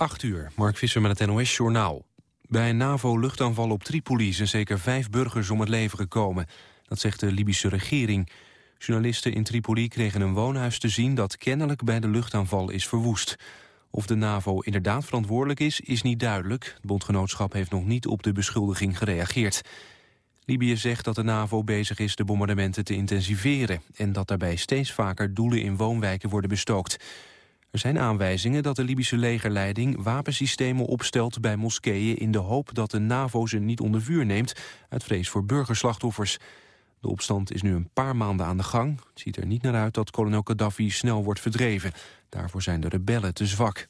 8 uur, Mark Visser met het NOS-journaal. Bij een NAVO-luchtaanval op Tripoli zijn zeker vijf burgers om het leven gekomen. Dat zegt de Libische regering. Journalisten in Tripoli kregen een woonhuis te zien... dat kennelijk bij de luchtaanval is verwoest. Of de NAVO inderdaad verantwoordelijk is, is niet duidelijk. Het bondgenootschap heeft nog niet op de beschuldiging gereageerd. Libië zegt dat de NAVO bezig is de bombardementen te intensiveren... en dat daarbij steeds vaker doelen in woonwijken worden bestookt. Er zijn aanwijzingen dat de Libische legerleiding wapensystemen opstelt bij moskeeën in de hoop dat de NAVO ze niet onder vuur neemt uit vrees voor burgerslachtoffers. De opstand is nu een paar maanden aan de gang. Het ziet er niet naar uit dat kolonel Gaddafi snel wordt verdreven. Daarvoor zijn de rebellen te zwak.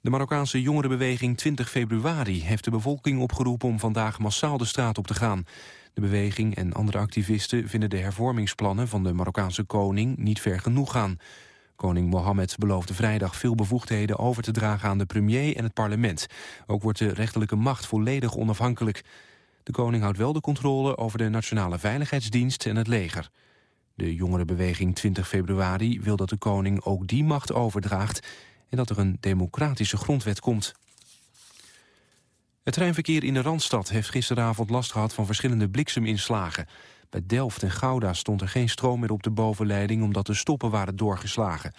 De Marokkaanse jongerenbeweging 20 februari heeft de bevolking opgeroepen om vandaag massaal de straat op te gaan. De beweging en andere activisten vinden de hervormingsplannen van de Marokkaanse koning niet ver genoeg gaan. Koning Mohammed beloofde vrijdag veel bevoegdheden over te dragen aan de premier en het parlement. Ook wordt de rechterlijke macht volledig onafhankelijk. De koning houdt wel de controle over de Nationale Veiligheidsdienst en het leger. De jongerenbeweging 20 februari wil dat de koning ook die macht overdraagt... en dat er een democratische grondwet komt. Het treinverkeer in de Randstad heeft gisteravond last gehad van verschillende blikseminslagen. Bij Delft en Gouda stond er geen stroom meer op de bovenleiding... omdat de stoppen waren doorgeslagen.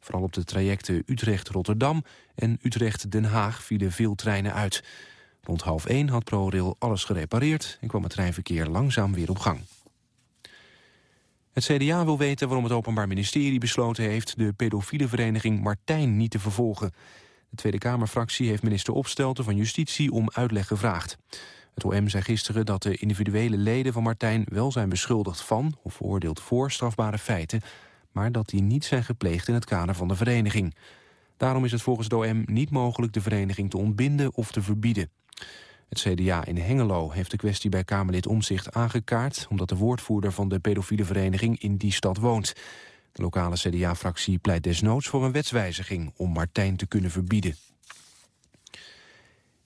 Vooral op de trajecten Utrecht-Rotterdam en Utrecht-Den Haag vielen veel treinen uit. Rond half één had ProRail alles gerepareerd... en kwam het treinverkeer langzaam weer op gang. Het CDA wil weten waarom het Openbaar Ministerie besloten heeft... de pedofiele vereniging Martijn niet te vervolgen. De Tweede Kamerfractie heeft minister Opstelten van Justitie om uitleg gevraagd. Het OM zei gisteren dat de individuele leden van Martijn wel zijn beschuldigd van... of veroordeeld voor strafbare feiten... maar dat die niet zijn gepleegd in het kader van de vereniging. Daarom is het volgens het OM niet mogelijk de vereniging te ontbinden of te verbieden. Het CDA in Hengelo heeft de kwestie bij Kamerlid Omzicht aangekaart... omdat de woordvoerder van de pedofiele vereniging in die stad woont. De lokale CDA-fractie pleit desnoods voor een wetswijziging... om Martijn te kunnen verbieden.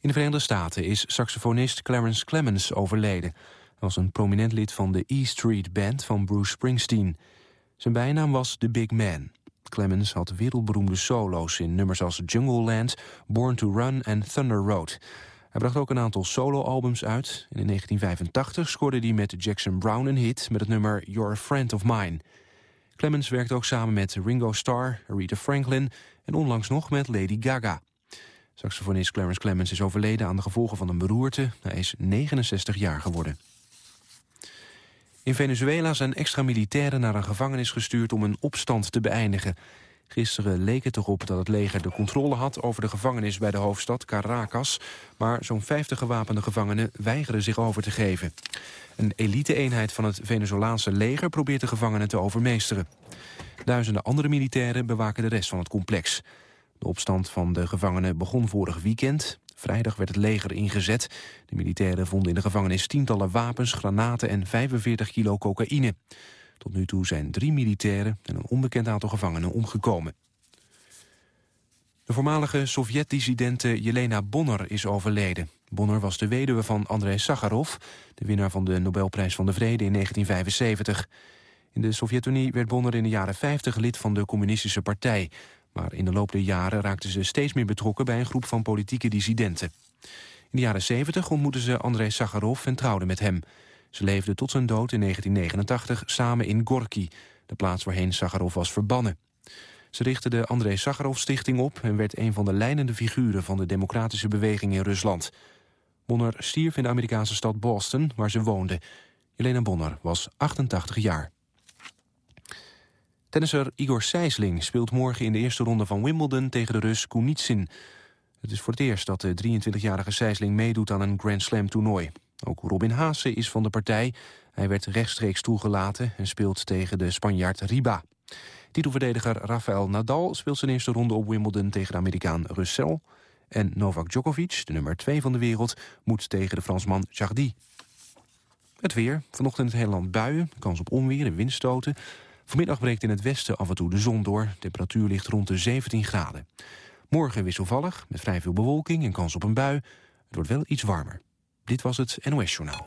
In de Verenigde Staten is saxofonist Clarence Clemens overleden. Hij was een prominent lid van de E Street Band van Bruce Springsteen. Zijn bijnaam was The Big Man. Clemens had wereldberoemde solo's in nummers als Jungle Land, Born to Run en Thunder Road. Hij bracht ook een aantal soloalbums uit. En in 1985 scoorde hij met Jackson Brown een hit met het nummer You're a Friend of Mine. Clemens werkte ook samen met Ringo Starr, Aretha Franklin en onlangs nog met Lady Gaga. Saxofonist Clarence Clemens is overleden aan de gevolgen van een beroerte. Hij is 69 jaar geworden. In Venezuela zijn extra militairen naar een gevangenis gestuurd om een opstand te beëindigen. Gisteren leek het erop dat het leger de controle had over de gevangenis bij de hoofdstad Caracas, maar zo'n 50 gewapende gevangenen weigeren zich over te geven. Een elite-eenheid van het Venezolaanse leger probeert de gevangenen te overmeesteren. Duizenden andere militairen bewaken de rest van het complex. De opstand van de gevangenen begon vorig weekend. Vrijdag werd het leger ingezet. De militairen vonden in de gevangenis tientallen wapens, granaten en 45 kilo cocaïne. Tot nu toe zijn drie militairen en een onbekend aantal gevangenen omgekomen. De voormalige Sovjet-dissidente Jelena Bonner is overleden. Bonner was de weduwe van Andrei Sakharov, de winnaar van de Nobelprijs van de Vrede in 1975. In de Sovjet-Unie werd Bonner in de jaren 50 lid van de Communistische Partij. Maar in de loop der jaren raakte ze steeds meer betrokken bij een groep van politieke dissidenten. In de jaren 70 ontmoette ze Andrei Sakharov en trouwde met hem. Ze leefden tot zijn dood in 1989 samen in Gorky, de plaats waarheen Sakharov was verbannen. Ze richtte de Andrei Sakharov Stichting op... en werd een van de leidende figuren van de democratische beweging in Rusland. Bonner stierf in de Amerikaanse stad Boston, waar ze woonde. Jelena Bonner was 88 jaar. Tennisser Igor Sijsling speelt morgen in de eerste ronde van Wimbledon tegen de Rus Kunitsin. Het is voor het eerst dat de 23-jarige Sijsling meedoet aan een Grand Slam toernooi. Ook Robin Haase is van de partij. Hij werd rechtstreeks toegelaten en speelt tegen de Spanjaard Riba. Titelverdediger Rafael Nadal speelt zijn eerste ronde op Wimbledon tegen de Amerikaan Russell. En Novak Djokovic, de nummer 2 van de wereld, moet tegen de Fransman Jardy. Het weer. Vanochtend in het hele land buien, kans op onweer en windstoten. Vanmiddag breekt in het westen af en toe de zon door. Temperatuur ligt rond de 17 graden. Morgen wisselvallig, met vrij veel bewolking en kans op een bui. Het wordt wel iets warmer. Dit was het NOS Journaal.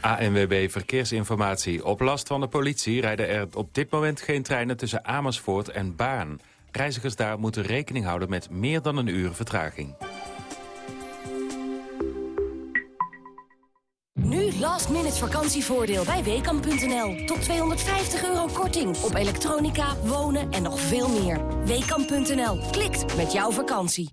ANWB Verkeersinformatie. Op last van de politie rijden er op dit moment geen treinen tussen Amersfoort en Baan. Reizigers daar moeten rekening houden met meer dan een uur vertraging. Nu last minute vakantievoordeel bij Weekamp.nl. Tot 250 euro korting op elektronica, wonen en nog veel meer. Weekamp.nl. Klikt met jouw vakantie.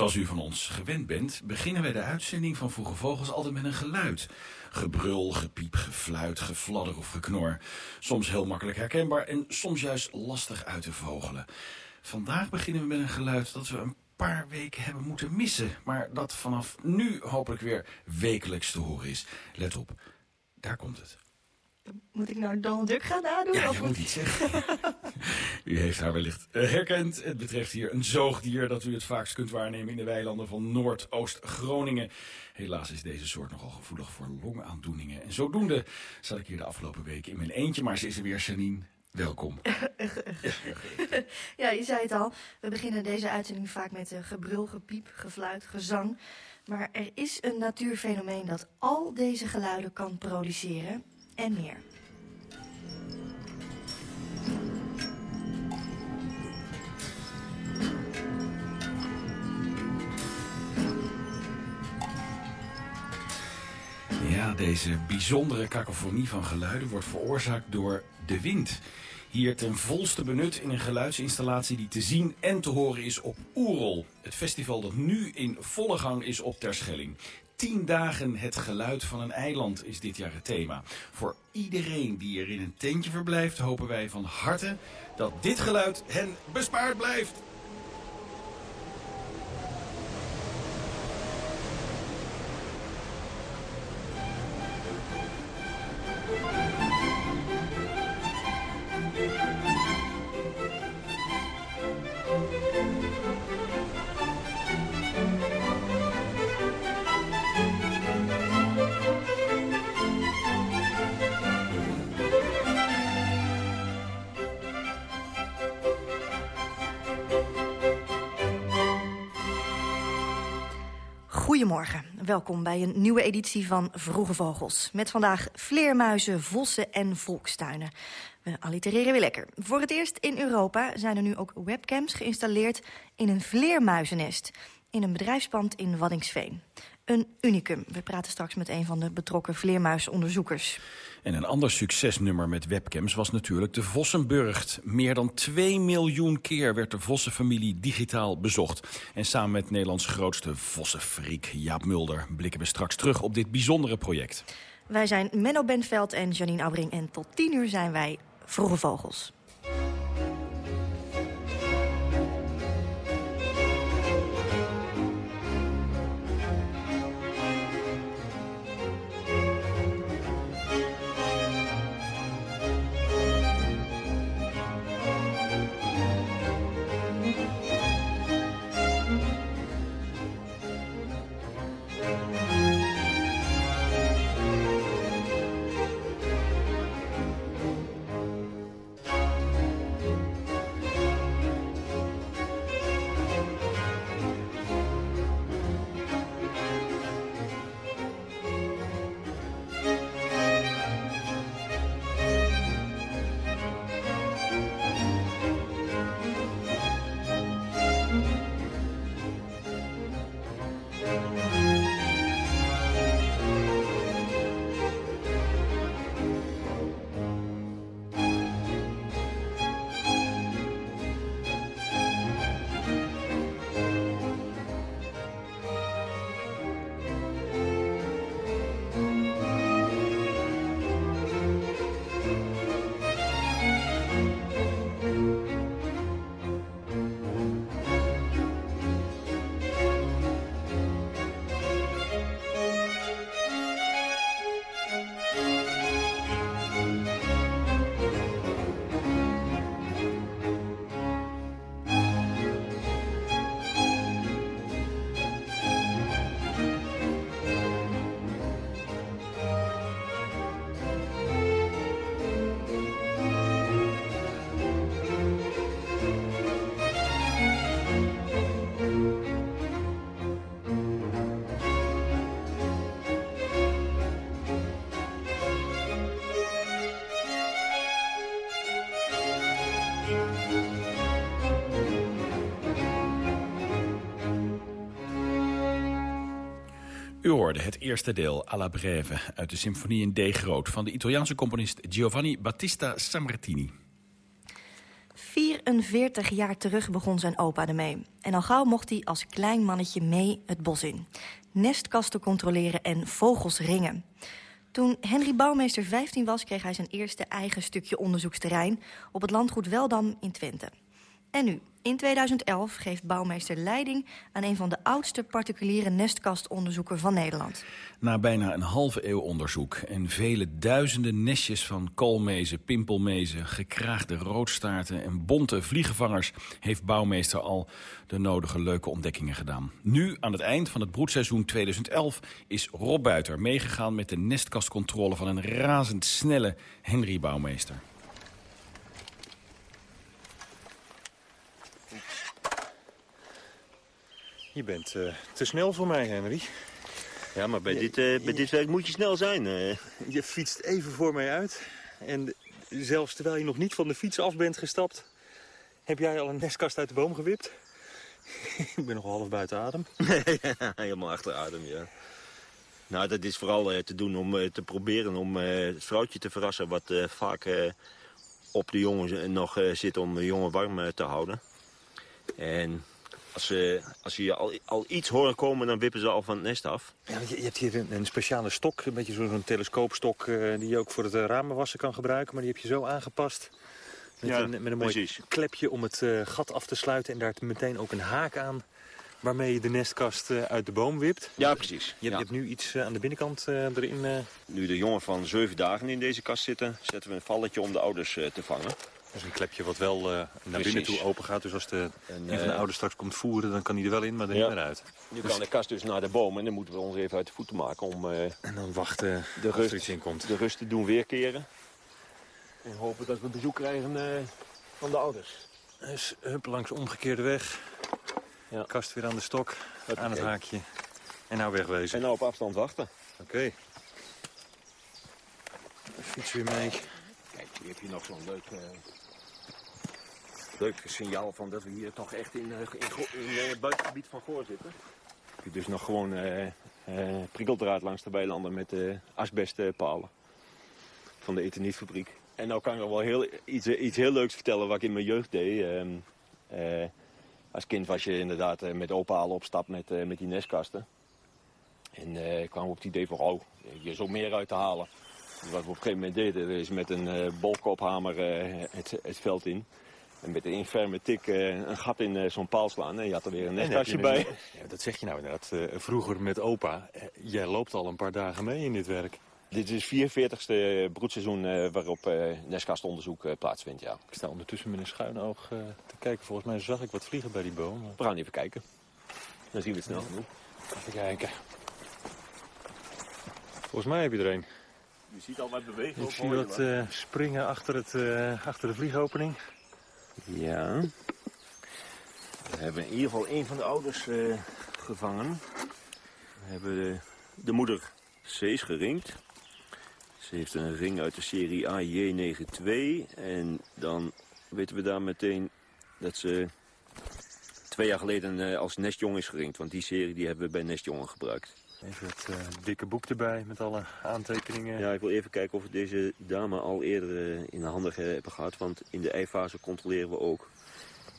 Zoals u van ons gewend bent, beginnen wij de uitzending van Vroege Vogels altijd met een geluid. Gebrul, gepiep, gefluit, gefladder of geknor. Soms heel makkelijk herkenbaar en soms juist lastig uit te vogelen. Vandaag beginnen we met een geluid dat we een paar weken hebben moeten missen. Maar dat vanaf nu hopelijk weer wekelijks te horen is. Let op, daar komt het. Moet ik nou Donald Duck gaan nadoen? Ja, of je moet- moet iets zeggen. u heeft haar wellicht eh, herkend. Het betreft hier een zoogdier dat u het vaakst kunt waarnemen in de weilanden van Noordoost-Groningen. Helaas is deze soort nogal gevoelig voor longaandoeningen. En zodoende zat ik hier de afgelopen weken in mijn eentje, maar ze is er weer, Janine. Welkom. Ja, je zei het al. We beginnen deze uitzending vaak met eh, gebrul, gepiep, gefluit, gezang. Maar er is een natuurfenomeen dat al deze geluiden kan produceren en meer. Ja, deze bijzondere kakofonie van geluiden wordt veroorzaakt door de wind. Hier ten volste benut in een geluidsinstallatie die te zien en te horen is op Oerol. Het festival dat nu in volle gang is op Terschelling. Tien dagen het geluid van een eiland is dit jaar het thema. Voor iedereen die er in een tentje verblijft hopen wij van harte dat dit geluid hen bespaard blijft. Goedemorgen, welkom bij een nieuwe editie van Vroege Vogels. Met vandaag vleermuizen, vossen en volkstuinen. We allitereren weer lekker. Voor het eerst in Europa zijn er nu ook webcams geïnstalleerd in een vleermuizennest. In een bedrijfspand in Waddingsveen. Een unicum. We praten straks met een van de betrokken vleermuisonderzoekers. En een ander succesnummer met webcams was natuurlijk de Vossenburgt. Meer dan 2 miljoen keer werd de Vossenfamilie digitaal bezocht. En samen met Nederlands grootste Vossenfreak Jaap Mulder... blikken we straks terug op dit bijzondere project. Wij zijn Menno Bentveld en Janine Aubring. En tot 10 uur zijn wij Vroege Vogels. Hoorde het eerste deel, Alla Breve, uit de symfonie in D groot... van de Italiaanse componist Giovanni Battista Sammartini. 44 jaar terug begon zijn opa ermee. En al gauw mocht hij als klein mannetje mee het bos in. Nestkasten controleren en vogels ringen. Toen Henry Bouwmeester 15 was, kreeg hij zijn eerste eigen stukje onderzoeksterrein... op het landgoed Weldam in Twente. En nu, in 2011 geeft bouwmeester leiding aan een van de oudste particuliere nestkastonderzoeken van Nederland. Na bijna een halve eeuw onderzoek en vele duizenden nestjes van koolmezen, pimpelmezen, gekraagde roodstaarten en bonte vliegenvangers heeft bouwmeester al de nodige leuke ontdekkingen gedaan. Nu, aan het eind van het broedseizoen 2011, is Rob Buiter meegegaan met de nestkastcontrole van een razendsnelle Henry Bouwmeester. Je bent uh, te snel voor mij, Henry. Ja, maar bij, dit, uh, bij dit werk moet je snel zijn. Uh. Je fietst even voor mij uit. En zelfs terwijl je nog niet van de fiets af bent gestapt... heb jij al een nestkast uit de boom gewipt. Ik ben nog half buiten adem. helemaal achter adem, ja. Nou, dat is vooral te doen om te proberen om het vrouwtje te verrassen... wat vaak op de jongen nog zit om de jongen warm te houden. En als ze, als ze je al, al iets horen komen, dan wippen ze al van het nest af. Ja, je, je hebt hier een, een, speciale stok, een beetje zo'n telescoopstok... Uh, die je ook voor het uh, ramenwassen kan gebruiken. Maar die heb je zo aangepast. Met, ja, een, met een mooi precies. klepje om het uh, gat af te sluiten. En daar meteen ook een haak aan waarmee je de nestkast uit de boom wipt. Ja, precies. Je, ja. je hebt nu iets aan de binnenkant erin. Nu de jongen van zeven dagen in deze kast zitten... zetten we een valletje om de ouders te vangen. Dat is een klepje wat wel uh, naar Precies. binnen toe open gaat. Dus als de, en, een van de ouders straks komt voeren, dan kan hij er wel in, maar er ja. niet meer uit. Nu dus... kan de kast dus naar de boom en dan moeten we ons even uit de voeten maken om... Uh, en dan wachten de rust, er iets in komt. De rust te doen weerkeren. En hopen dat we bezoek krijgen uh, van de ouders. Dus hup, langs omgekeerde weg. Ja. Kast weer aan de stok, dat aan het haakje. En nou wegwezen. En nou op afstand wachten. Oké. Okay. Fiets weer mee. Kijk, hier heb je nog zo'n leuk leuk signaal van dat we hier toch echt in, in, in, in het buitengebied van Goor zitten. Heb je dus nog gewoon uh, uh, prikkeldraad langs de weilanden met uh, asbestpalen van de eternitfabriek. En nou kan ik nog wel heel, iets, iets heel leuks vertellen wat ik in mijn jeugd deed. Uh, als kind was je inderdaad met opalen op stap met, met die nestkasten. En ik kwam op het idee van, oh, je zo meer uit te halen. Wat we op een gegeven moment deden, is met een bolkophamer het, het veld in. En met een inferme tik uh, een gat in uh, zo'n paal slaan. En je had er weer een nestkastje bij. Ja, dat zeg je nou inderdaad. Uh, vroeger met opa. jij loopt al een paar dagen mee in dit werk. Dit is het 44ste broedseizoen waarop nestkastonderzoek plaatsvindt, ja. Ik sta ondertussen met een schuin oog te kijken. Volgens mij zag ik wat vliegen bij die boom. We gaan even kijken. Dan zien we het snel genoeg. Even kijken. Volgens mij heb je er een. Je ziet al wat beweging. Ik zie wat springen achter, het, achter de vliegopening. Ja. We hebben in ieder geval een van de ouders uh, gevangen. We hebben de, de moeder C's geringd. Ze heeft een ring uit de serie AJ92. En dan weten we daar meteen dat ze twee jaar geleden uh, als nestjong is geringd. Want die serie die hebben we bij nestjongen gebruikt. Even het uh, dikke boek erbij met alle aantekeningen. Ja, ik wil even kijken of we deze dame al eerder uh, in de handen hebben gehad. Want in de eifase controleren we ook.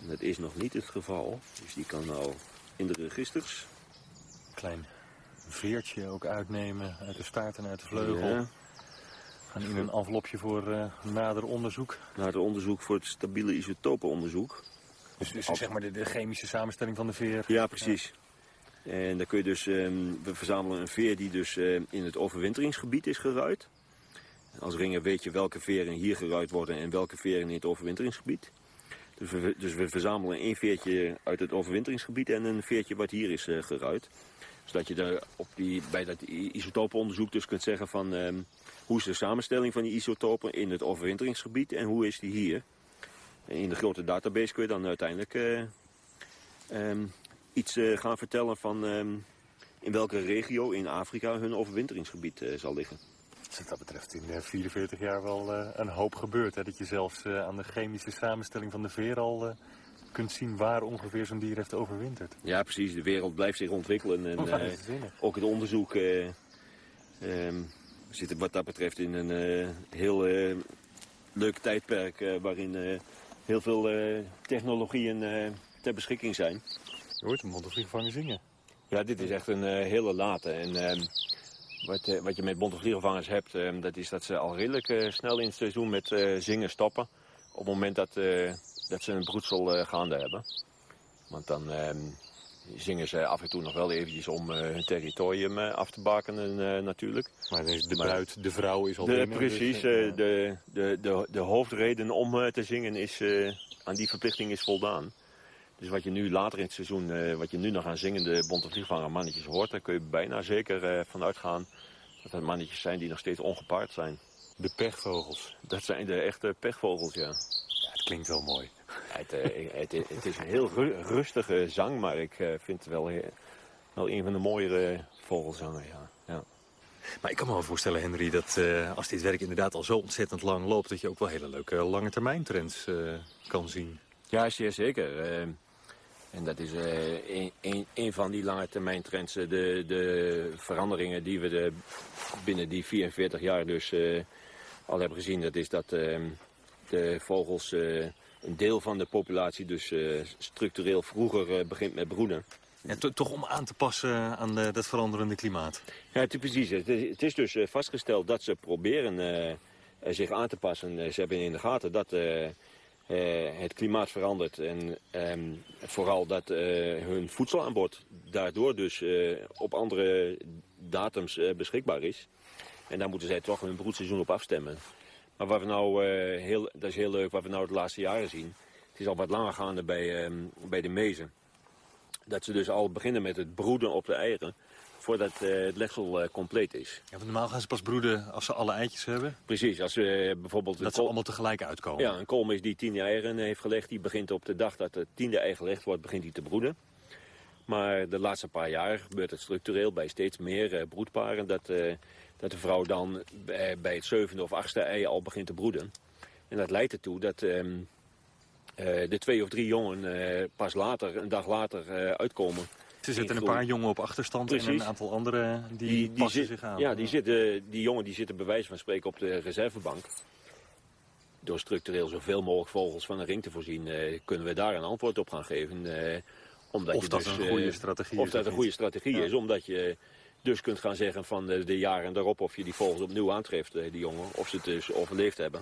En dat is nog niet het geval. Dus die kan nou in de registers. Klein veertje ook uitnemen uit de staart en uit de vleugel. Ja. Gaan in een envelopje voor uh, nader onderzoek. Nader onderzoek voor het stabiele isotopenonderzoek. Dus, dus zeg maar de, de, chemische samenstelling van de veer. Ja, precies. Ja. En dan kun je dus, um, we verzamelen een veer die dus uh, in het overwinteringsgebied is geruid. Als ringer weet je welke veren hier geruid worden en welke veren in het overwinteringsgebied. Dus we, dus we verzamelen één veertje uit het overwinteringsgebied en een veertje wat hier is uh. Zodat je daar op die, bij dat isotopenonderzoek dus kunt zeggen van um, hoe is de samenstelling van die isotopen in het overwinteringsgebied en hoe is die hier. In de grote database kun je dan uiteindelijk um, iets uh, gaan vertellen van um, in welke regio in Afrika hun overwinteringsgebied uh, zal liggen. Dus wat dat betreft in 44 jaar wel uh, een hoop gebeurd. Hè? Dat je zelfs aan de chemische samenstelling van de veer al kunt zien waar ongeveer zo'n dier heeft overwinterd. Ja, precies. De wereld blijft zich ontwikkelen. En, Oh, eh, ook het onderzoek eh, ehm, zit wat dat betreft in een eh, heel eh, leuk tijdperk... eh, waarin eh, heel veel eh, technologieën eh, ter beschikking zijn. Je hoort montelvliegenvanger zingen. Ja, dit is echt een eh, hele late. En ehm, wat, eh, wat je met bonte hebt, ehm, dat is dat ze al redelijk eh, snel in het seizoen met zingen stoppen. Op het moment dat, dat ze een broedsel gaande hebben. Want dan ehm, zingen ze af en toe nog wel eventjes om hun territorium af te bakenen natuurlijk. Maar de Maar- bruid, de vrouw is al De, binnen, dus, precies, eh, de, de, de, de hoofdreden om te zingen is, aan die verplichting is voldaan. Dus wat je nu later in het seizoen, eh, wat je nu nog aan zingende bonte vliegvanger mannetjes hoort, daar kun je bijna zeker eh, van uitgaan dat het mannetjes zijn die nog steeds ongepaard zijn. De pechvogels. Dat zijn de echte pechvogels, ja. Ja, het klinkt wel mooi. Het, eh, het, het is een heel ru- rustige zang, maar ik vind het wel, wel een van de mooiere vogelzangen, ja. ja. Maar ik kan me wel voorstellen, Henry, dat als dit werk inderdaad al zo ontzettend lang loopt... dat je ook wel hele leuke lange termijn trends kan zien. Ja, zeer zeker. En dat is eh, een, een, een van die lange termijn trends. eh, De, de veranderingen die we de, binnen die 44 jaar dus eh, al hebben gezien. Dat is dat eh, de vogels, een deel van de populatie dus structureel vroeger begint met broeden. Ja, to- toch om aan te passen aan de- dat veranderende klimaat. Ja, het is precies. Het is, het is dus vastgesteld dat ze proberen zich aan te passen. Ze hebben in de gaten dat het klimaat verandert. En ehm, vooral dat eh, hun voedselaanbod daardoor dus eh, op andere datums eh, beschikbaar is. En daar moeten zij toch hun broedseizoen op afstemmen. Maar wat we nou, eh, heel, dat is heel leuk wat we nou de laatste jaren zien. Het is al wat langer gaande bij, ehm, bij de mezen. Dat ze dus al beginnen met het broeden op de eieren voordat eh, het legsel eh, compleet is. Ja, want normaal gaan ze pas broeden als ze alle eitjes hebben. Precies, als we bijvoorbeeld... een Dat ze allemaal tegelijk uitkomen. Ja, een koolmees die tien eieren heeft gelegd, die begint op de dag dat het tiende ei gelegd wordt, begint hij te broeden. Maar de laatste paar jaar gebeurt het structureel bij steeds meer eh, broedparen dat, eh, dat de vrouw dan bij, het zevende of achtste ei al begint te broeden. En dat leidt ertoe dat ehm, eh, de twee of drie jongen eh, pas later, een dag later, eh, uitkomen. Ze zetten een paar jongen op achterstand en een aantal anderen die, passen zit- zich aan. Ja, die, zitten, die jongen die zitten bij wijze van spreken op de reservebank. Door structureel zoveel mogelijk vogels van een ring te voorzien, eh, kunnen we daar een antwoord op gaan geven. eh, omdat Of je dat dus, een goede eh, strategie Of is dat of een goede strategie Ja. is, omdat je dus kunt gaan zeggen van de, jaren daarop of je die vogels opnieuw aantreft, die jongen, of ze het dus overleefd hebben.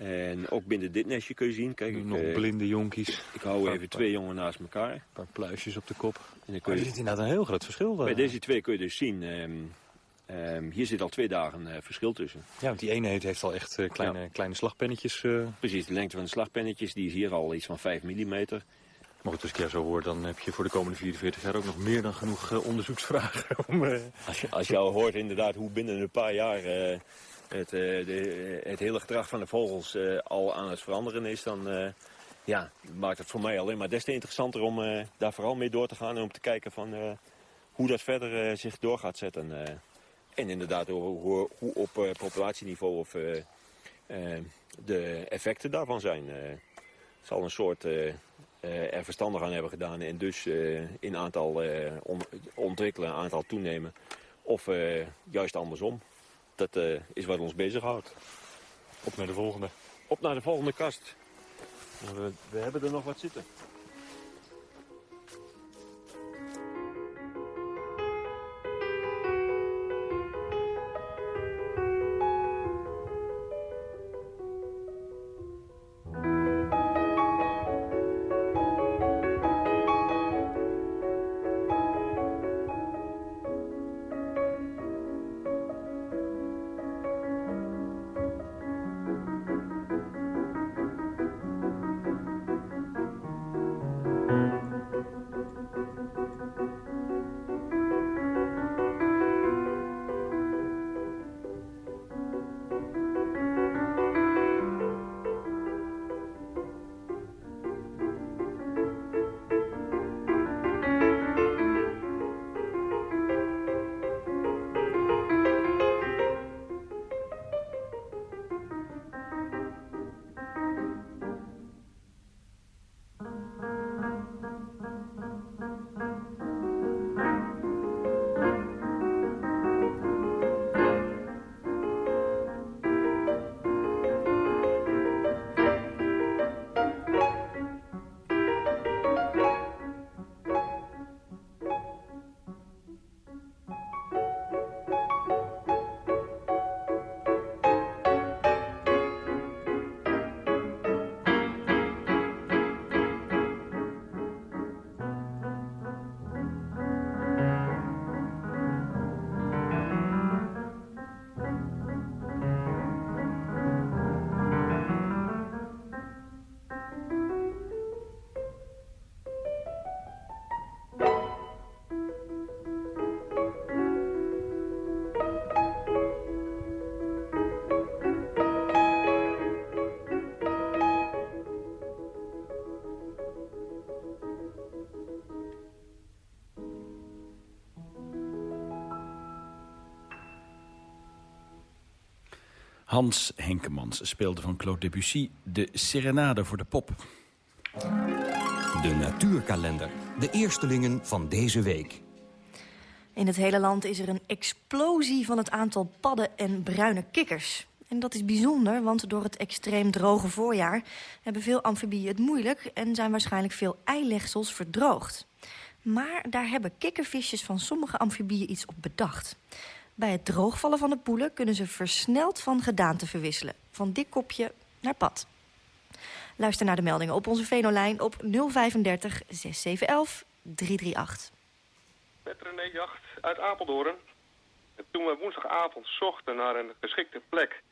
En ook binnen dit nestje kun je zien, kijk, ik, Nog eh, blinde jonkies. ik hou even twee jongen naast elkaar. Een paar pluisjes op de kop. En dan kun er je, zit inderdaad een heel groot verschil. bij eh. deze twee kun je dus zien, ehm, ehm, hier zit al twee dagen eh, verschil tussen. Ja, want die ene heeft, heeft al echt kleine, kleine slagpennetjes. Precies, de lengte van de slagpennetjes die is hier al iets van 5 mm. Maar goed, als ik jou zo hoor, dan heb je voor de komende 44 jaar ook nog meer dan genoeg onderzoeksvragen. Om, Als je, als je al hoort inderdaad hoe binnen een paar jaar het, eh, de, het hele gedrag van de vogels eh, al aan het veranderen is, dan eh, ja, maakt het voor mij alleen maar des te interessanter om eh, daar vooral mee door te gaan en om te kijken van eh, hoe dat verder eh, zich door gaat zetten. eh. en inderdaad hoe, hoe, op eh, populatieniveau of eh, eh, de effecten daarvan zijn. eh. Zal een soort eh, eh, er verstandig aan hebben gedaan en dus eh, in aantal eh, on- ontwikkelen, aantal toenemen. Of eh, juist andersom. Dat eh, is wat ons bezighoudt. op naar de volgende. Op naar de volgende kast. We, we hebben er nog wat zitten. Hans Henkemans speelde van Claude Debussy de Serenade voor de pop. De natuurkalender. De eerstelingen van deze week. In het hele land is er een explosie van het aantal padden en bruine kikkers. En dat is bijzonder, want door het extreem droge voorjaar... hebben veel amfibieën het moeilijk... en zijn waarschijnlijk veel eilegsels verdroogd. Maar daar hebben kikkervisjes van sommige amfibieën iets op bedacht. Bij het droogvallen van de poelen kunnen ze versneld van gedaante verwisselen. Van dik kopje naar pad. Luister naar de meldingen op onze Venolijn op 035 6711 338. Met René Jacht uit Apeldoorn. En toen we woensdagavond zochten naar een geschikte plek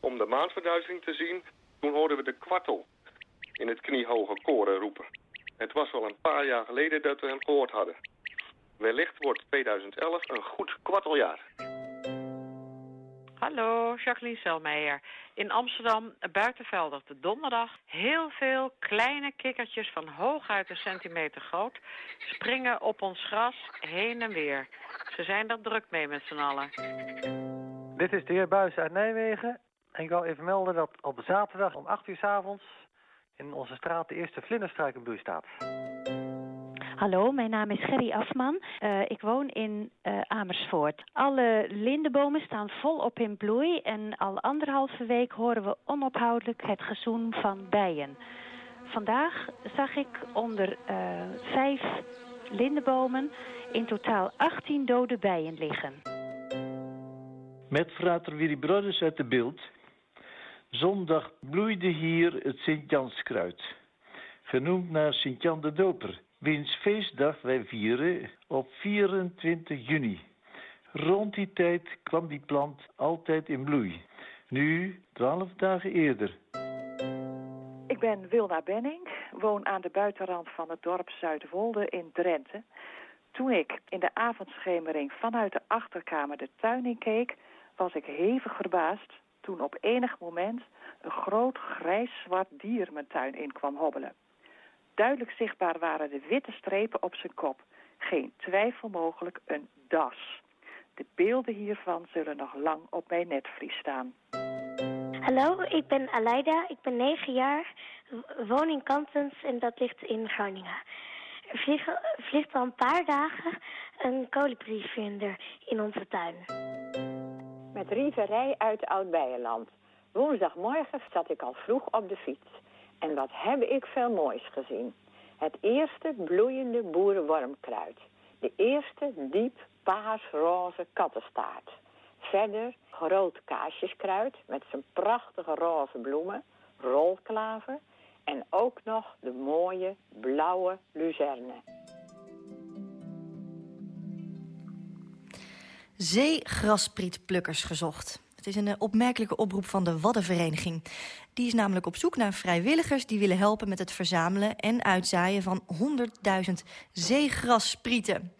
om de maansverduistering te zien... toen hoorden we de kwartel in het kniehoge koren roepen. Het was wel een paar jaar geleden dat we hem gehoord hadden. Wellicht wordt 2011 een goed kwarteljaar. Hallo, Jacqueline Selmeijer. In Amsterdam, buitenveldig de donderdag, heel veel kleine kikkertjes van hooguit een centimeter groot springen op ons gras heen en weer. Ze zijn er druk mee met z'n allen. Dit is de heer Buijs uit Nijmegen. En ik wil even melden dat op zaterdag om 8 uur s avonds in onze straat de eerste vlinderstruik in bloei staat. Hallo, mijn naam is Gerry Afman. Uh, ik woon in uh, Amersfoort. Alle lindenbomen staan volop in bloei en al anderhalve week horen we onophoudelijk het gezoen van bijen. Vandaag zag ik onder uh, vijf lindenbomen in totaal 18 dode bijen liggen. Met frater Willy Brothers uit de beeld. Zondag bloeide hier het Sint-Janskruid, genoemd naar Sint-Jan de Doper wiens feestdag wij vieren op 24 juni. Rond die tijd kwam die plant altijd in bloei. Nu, twaalf dagen eerder. Ik ben Wilna Benning, woon aan de buitenrand van het dorp Zuidwolde in Drenthe. Toen ik in de avondschemering vanuit de achterkamer de tuin in keek... was ik hevig verbaasd toen op enig moment een groot grijs-zwart dier mijn tuin in kwam hobbelen. Duidelijk zichtbaar waren de witte strepen op zijn kop. Geen twijfel mogelijk een das. De beelden hiervan zullen nog lang op mijn netvlies staan. Hallo, ik ben Aleida, ik ben 9 jaar, woon in Kantens en dat ligt in Groningen. Er vliegt, vliegt al een paar dagen een kolibriefvinder in onze tuin. Met Rieverij uit Oud-Beijerland. Woensdagmorgen zat ik al vroeg op de fiets. En wat heb ik veel moois gezien. Het eerste bloeiende boerenwormkruid. De eerste diep paarsroze kattenstaart. Verder groot kaasjeskruid met zijn prachtige roze bloemen, rolklaver en ook nog de mooie blauwe luzerne. Zeegrasprietplukkers gezocht. Het is een eh, opmerkelijke oproep van de Waddenvereniging. Die is namelijk op zoek naar vrijwilligers die willen helpen met het verzamelen en uitzaaien van 100.000 zeegrassprieten.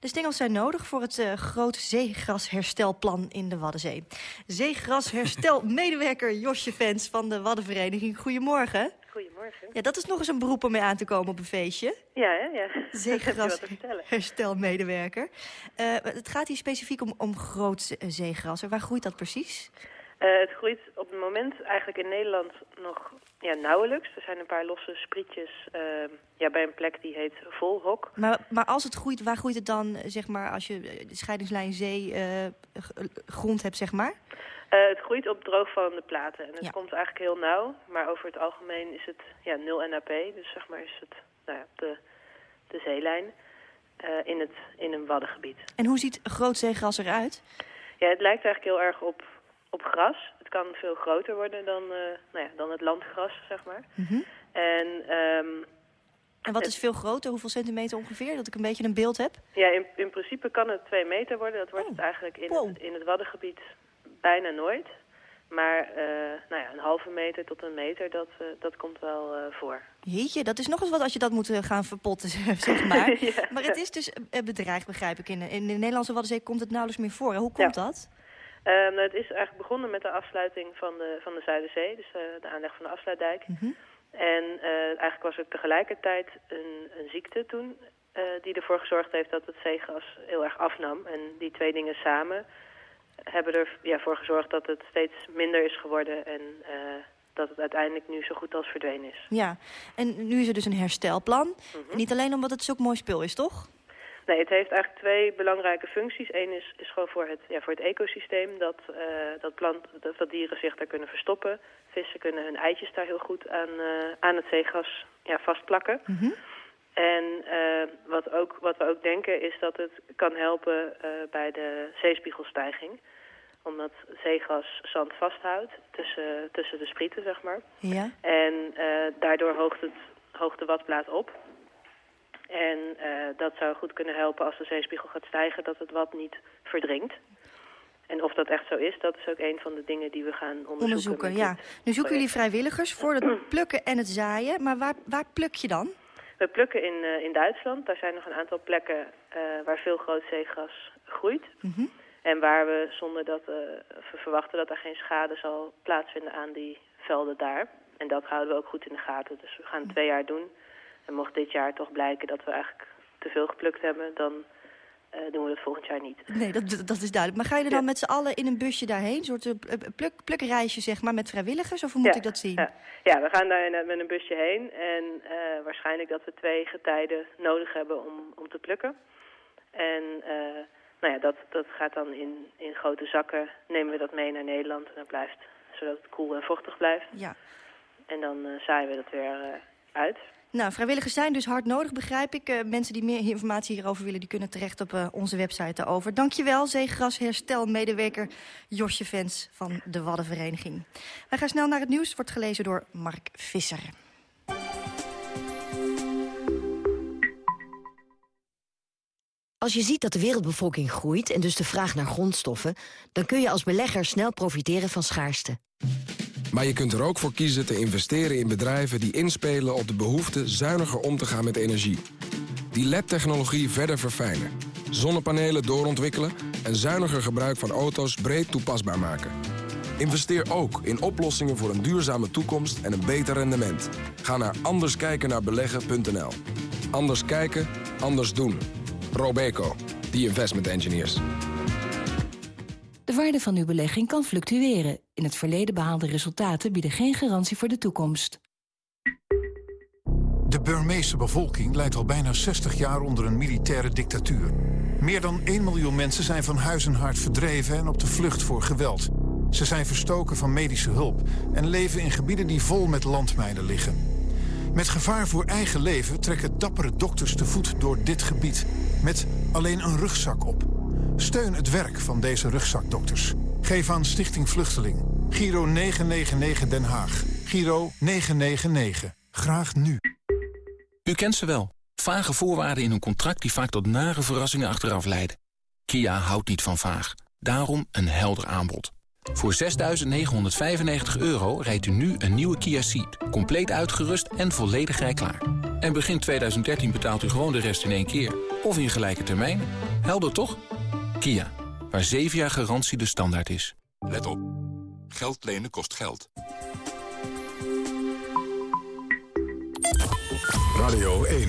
De stengels zijn nodig voor het uh, grote zeegrasherstelplan in de Waddenzee. Zeegrasherstel-medewerker Josje Vens van de Waddenvereniging. Goedemorgen. Goedemorgen. Ja, dat is nog eens een beroep om mee aan te komen op een feestje. Ja, hè? ja. Zeegrasherstelmedewerker. Uh, het gaat hier specifiek om, om groot zeegrassen. Waar groeit dat precies? Uh, het groeit op het moment eigenlijk in Nederland nog ja, nauwelijks. Er zijn een paar losse sprietjes uh, ja, bij een plek die heet Volhok. Maar, maar als het groeit, waar groeit het dan, zeg maar, als je de scheidingslijn zee uh, grond hebt, zeg maar? Uh, het groeit op droogvallende platen en het ja. komt eigenlijk heel nauw. Maar over het algemeen is het ja, 0 NAP, dus zeg maar is het nou ja, de, de zeelijn uh, in, het, in een waddengebied. En hoe ziet groot zeegras eruit? Ja, het lijkt eigenlijk heel erg op, op gras. Het kan veel groter worden dan, uh, nou ja, dan het landgras, zeg maar. Mm -hmm. En... Um, en wat is veel groter? Hoeveel centimeter ongeveer? Dat ik een beetje een beeld heb? Ja, in, in principe kan het 2 meter worden. Dat wordt oh. het eigenlijk in, wow. het, in het waddengebied bijna nooit. Maar uh, nou ja, een halve meter tot een meter, dat, uh, dat komt wel uh, voor. Jeetje, dat is nog eens wat als je dat moet gaan verpotten, zeg maar. ja. Maar het is dus bedreigd, begrijp ik. In, in de Nederlandse Waddenzee komt het nauwelijks meer voor. Hoe komt ja. dat? nou, het is eigenlijk begonnen met de afsluiting van de, van de Zuiderzee. Dus de aanleg van de afsluitdijk. Mm -hmm. En eigenlijk was er tegelijkertijd een, een ziekte toen... die ervoor gezorgd heeft dat het zeegras heel erg afnam. En die twee dingen samen... hebben ervoor ja, voor gezorgd dat het steeds minder is geworden... en dat het uiteindelijk nu zo goed als verdwenen is. Ja, en nu is er dus een herstelplan. Mhm. Niet alleen omdat het zulk mooi spul is, toch? Nee, het heeft eigenlijk twee belangrijke functies. Eén is, is gewoon voor het, ja, voor het ecosysteem, dat, uh, dat, plant, dat, dat, dieren zich daar kunnen verstoppen. Vissen kunnen hun eitjes daar heel goed aan, uh, aan het zeegas ja, vastplakken. Mhm. En uh, wat, ook, wat we ook denken is dat het kan helpen bij de zeespiegelstijging omdat zeegas zand vasthoudt tussen, tussen de sprieten, zeg maar. Ja. En uh, daardoor hoogt, het, hoogt de watplaat op. En dat zou goed kunnen helpen als de zeespiegel gaat stijgen, dat het wat niet verdrinkt. En of dat echt zo is, dat is ook een van de dingen die we gaan onderzoeken. Onderzoeken, ja. Nu zoeken jullie vrijwilligers voor het plukken en het zaaien. Maar waar, waar pluk je dan? We plukken in, uh, in Duitsland. Daar zijn nog een aantal plekken uh, waar veel groot zeegas groeit. Mm -hmm. En waar we zonder dat uh, we verwachten dat er geen schade zal plaatsvinden aan die velden daar. En dat houden we ook goed in de gaten. Dus we gaan het twee jaar doen. En mocht dit jaar toch blijken dat we eigenlijk te veel geplukt hebben, dan uh, doen we dat volgend jaar niet. Nee, dat, dat is duidelijk. Maar ga je er dan ja. met z'n allen in een busje daarheen? Een soort uh, pluk, plukreisje, zeg maar, met vrijwilligers? Of hoe moet ja, ik dat zien? Ja. ja, we gaan daar met een busje heen. En uh, waarschijnlijk dat we twee getijden nodig hebben om, om te plukken. En nou ja, dat, dat gaat dan in, in grote zakken. Nemen we dat mee naar Nederland en dat blijft, zodat het koel en vochtig blijft. Ja. En dan zaaien we dat weer uit. Nou, vrijwilligers zijn dus hard nodig, begrijp ik. Uh, mensen die meer informatie hierover willen, die kunnen terecht op onze website daarover. Dankjewel, zeegrasherstelmedewerker Josje Vens van de Waddenvereniging. Wij gaan snel naar het nieuws. Wordt gelezen door Mark Visser. Als je ziet dat de wereldbevolking groeit en dus de vraag naar grondstoffen... dan kun je als belegger snel profiteren van schaarste. Maar je kunt er ook voor kiezen te investeren in bedrijven die inspelen op de behoefte zuiniger om te gaan met energie. Die LED-technologie verder verfijnen, zonnepanelen doorontwikkelen en zuiniger gebruik van auto's breed toepasbaar maken. Investeer ook in oplossingen voor een duurzame toekomst en een beter rendement. Ga naar anderskijkennaarbeleggen.nl. Anders kijken, anders doen. Robeco, the investment engineers. De waarde van uw belegging kan fluctueren. In het verleden behaalde resultaten bieden geen garantie voor de toekomst. De Burmeese bevolking leidt al bijna 60 jaar onder een militaire dictatuur. Meer dan 1 miljoen mensen zijn van huis en hart verdreven en op de vlucht voor geweld. Ze zijn verstoken van medische hulp en leven in gebieden die vol met landmijnen liggen. Met gevaar voor eigen leven trekken dappere dokters te voet door dit gebied. Met alleen een rugzak op. Steun het werk van deze rugzakdokters. Geef aan Stichting Vluchteling. Giro 999 Den Haag. Giro 999. Graag nu. U kent ze wel. Vage voorwaarden in een contract die vaak tot nare verrassingen achteraf leiden. Kia houdt niet van vaag. Daarom een helder aanbod. Voor 6.995 euro rijdt u nu een nieuwe Kia Ceed. Compleet uitgerust en volledig rijklaar. En begin 2013 betaalt u gewoon de rest in één keer. Of in gelijke termijn. Helder toch? Kia, waar 7 jaar garantie de standaard is. Let op. Geld lenen kost geld. Radio 1.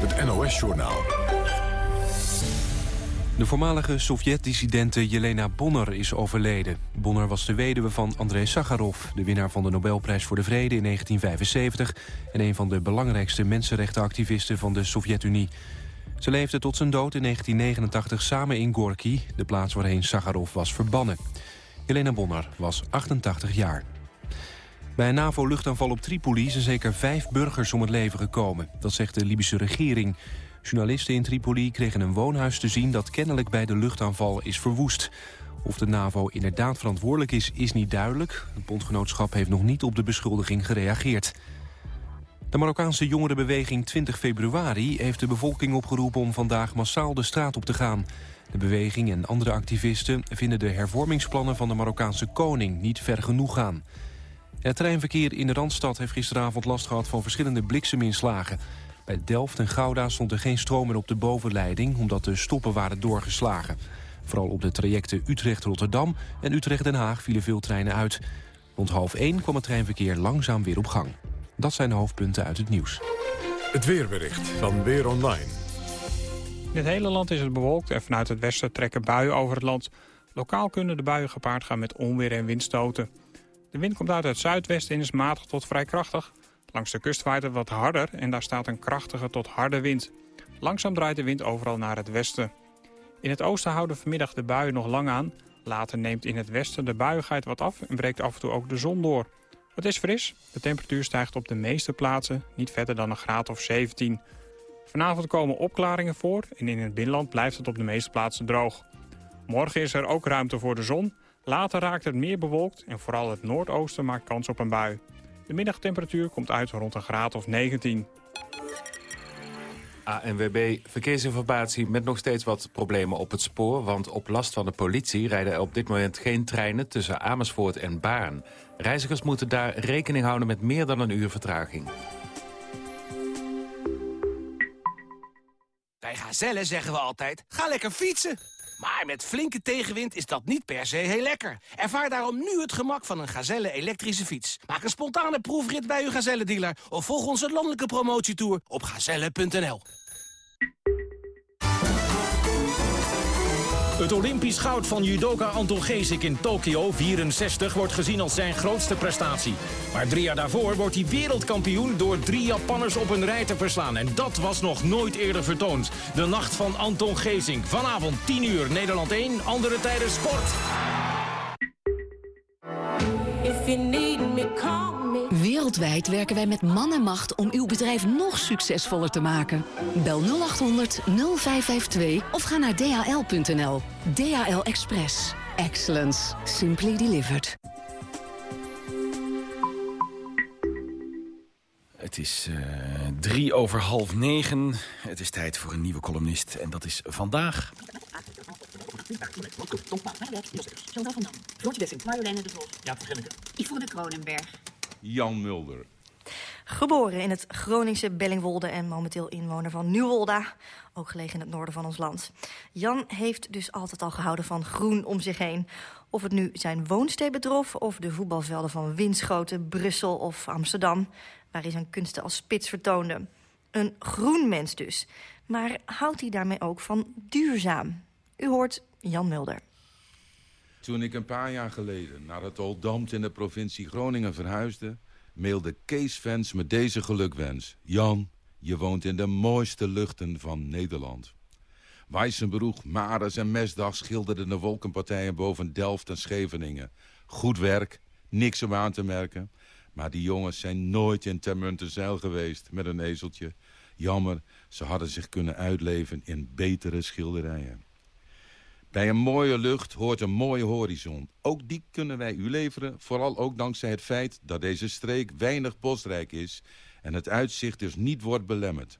Het NOS-journaal. De voormalige Sovjet-dissidente Jelena Bonner is overleden. Bonner was de weduwe van Andrei Sakharov... de winnaar van de Nobelprijs voor de Vrede in 1975... en een van de belangrijkste mensenrechtenactivisten van de Sovjet-Unie. Ze leefde tot zijn dood in 1989 samen in Gorky... de plaats waarheen Sakharov was verbannen. Jelena Bonner was 88 jaar. Bij een NAVO-luchtaanval op Tripoli zijn zeker vijf burgers om het leven gekomen. Dat zegt de Libische regering... Journalisten in Tripoli kregen een woonhuis te zien dat kennelijk bij de luchtaanval is verwoest. Of de NAVO inderdaad verantwoordelijk is, is niet duidelijk. Het bondgenootschap heeft nog niet op de beschuldiging gereageerd. De Marokkaanse jongerenbeweging 20 februari heeft de bevolking opgeroepen om vandaag massaal de straat op te gaan. De beweging en andere activisten vinden de hervormingsplannen van de Marokkaanse koning niet ver genoeg gaan. Het treinverkeer in de Randstad heeft gisteravond last gehad van verschillende blikseminslagen. Bij Delft en Gouda stond er geen stroom meer op de bovenleiding... omdat de stoppen waren doorgeslagen. Vooral op de trajecten Utrecht-Rotterdam en Utrecht-Den Haag vielen veel treinen uit. Rond half 1 kwam het treinverkeer langzaam weer op gang. Dat zijn de hoofdpunten uit het nieuws. Het weerbericht van Weer Online. In het hele land is het bewolkt en vanuit het westen trekken buien over het land. Lokaal kunnen de buien gepaard gaan met onweer en windstoten. De wind komt uit het zuidwesten en is matig tot vrij krachtig. Langs de kust waait het wat harder en daar staat een krachtige tot harde wind. Langzaam draait de wind overal naar het westen. In het oosten houden vanmiddag de buien nog lang aan. Later neemt in het westen de buiigheid wat af en breekt af en toe ook de zon door. Het is fris. De temperatuur stijgt op de meeste plaatsen niet verder dan een graad of 17. Vanavond komen opklaringen voor en in het binnenland blijft het op de meeste plaatsen droog. Morgen is er ook ruimte voor de zon. Later raakt het meer bewolkt en vooral het noordoosten maakt kans op een bui. De middagtemperatuur komt uit rond een graad of 19. ANWB Verkeersinformatie met nog steeds wat problemen op het spoor... want op last van de politie rijden er op dit moment geen treinen tussen Amersfoort en Baarn. Reizigers moeten daar rekening houden met meer dan een uur vertraging. Bij Gazelle zeggen we altijd, ga lekker fietsen. Maar met flinke tegenwind is dat niet per se heel lekker. Ervaar daarom nu het gemak van een Gazelle elektrische fiets. Maak een spontane proefrit bij uw Gazelle-dealer... of volg onze landelijke promotietour op gazelle.nl. Het Olympisch goud van judoka Anton Geesik in Tokio 64 wordt gezien als zijn grootste prestatie. Maar drie jaar daarvoor wordt hij wereldkampioen door drie Japanners op een rij te verslaan. En dat was nog nooit eerder vertoond. De nacht van Anton Geesink. Vanavond 10 uur Nederland 1, andere tijden sport. Wereldwijd werken wij met man en macht om uw bedrijf nog succesvoller te maken. Bel 0800 0552 of ga naar dhl.nl. DHL Express. Excellence. Simply delivered. Het is uh, drie over half negen. Het is tijd voor een nieuwe columnist. En dat is vandaag... Chantal van Dam, Floortje Dessing, Marjoleine de Vos, Jaap Gilleke, Yvonne Kronenberg. Jan Mulder. Geboren in het Groningse Bellingwolde en momenteel inwoner van Nieuwolda. Ook gelegen in het noorden van ons land. Jan heeft dus altijd al gehouden van groen om zich heen. Of het nu zijn woonstee betrof of de voetbalvelden van Winschoten, Brussel of Amsterdam... waar hij zijn kunsten als spits vertoonde. Een groen mens dus. Maar houdt hij daarmee ook van duurzaam? U hoort Jan Mulder. Toen ik een paar jaar geleden naar het Oldambt in de provincie Groningen verhuisde... mailde Kees Fans me deze gelukwens. Jan, je woont in de mooiste luchten van Nederland. Weissenbroek, Mares en Mesdag schilderden de wolkenpartijen boven Delft en Scheveningen. Goed werk, niks om aan te merken. Maar die jongens zijn nooit in Termuntenzeil geweest met een ezeltje. Jammer, ze hadden zich kunnen uitleven in betere schilderijen. Bij een mooie lucht hoort een mooie horizon. Ook die kunnen wij u leveren, vooral ook dankzij het feit dat deze streek weinig bosrijk is en het uitzicht dus niet wordt belemmerd.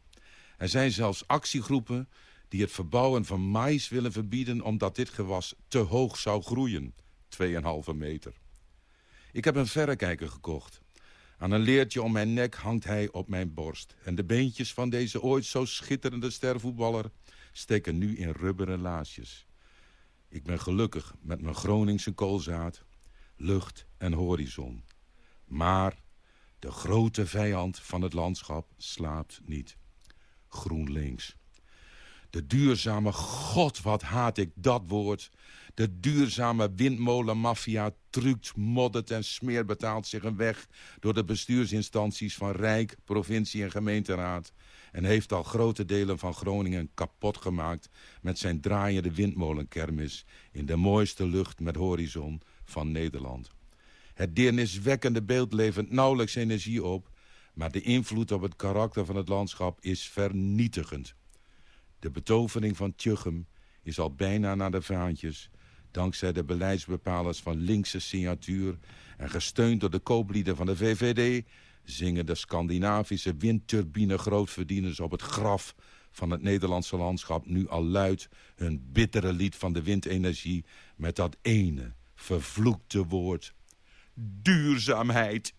Er zijn zelfs actiegroepen die het verbouwen van mais willen verbieden omdat dit gewas te hoog zou groeien, 2,5 meter. Ik heb een verrekijker gekocht. Aan een leertje om mijn nek hangt hij op mijn borst. En de beentjes van deze ooit zo schitterende stervoetballer steken nu in rubberen laasjes. Ik ben gelukkig met mijn Groningse koolzaad, lucht en horizon. Maar de grote vijand van het landschap slaapt niet. GroenLinks. De duurzame, god wat haat ik dat woord. De duurzame windmolenmafia truct, moddert en smeert betaalt zich een weg... door de bestuursinstanties van Rijk, provincie en gemeenteraad... en heeft al grote delen van Groningen kapot gemaakt... met zijn draaiende windmolenkermis... in de mooiste lucht met horizon van Nederland. Het deerniswekkende beeld levert nauwelijks energie op... maar de invloed op het karakter van het landschap is vernietigend. De betovering van Tjuchem is al bijna naar de vaantjes... dankzij de beleidsbepalers van linkse signatuur... en gesteund door de kooplieden van de VVD... zingen de Scandinavische windturbine grootverdieners op het graf van het Nederlandse landschap... nu al luid hun bittere lied van de windenergie... met dat ene vervloekte woord. Duurzaamheid.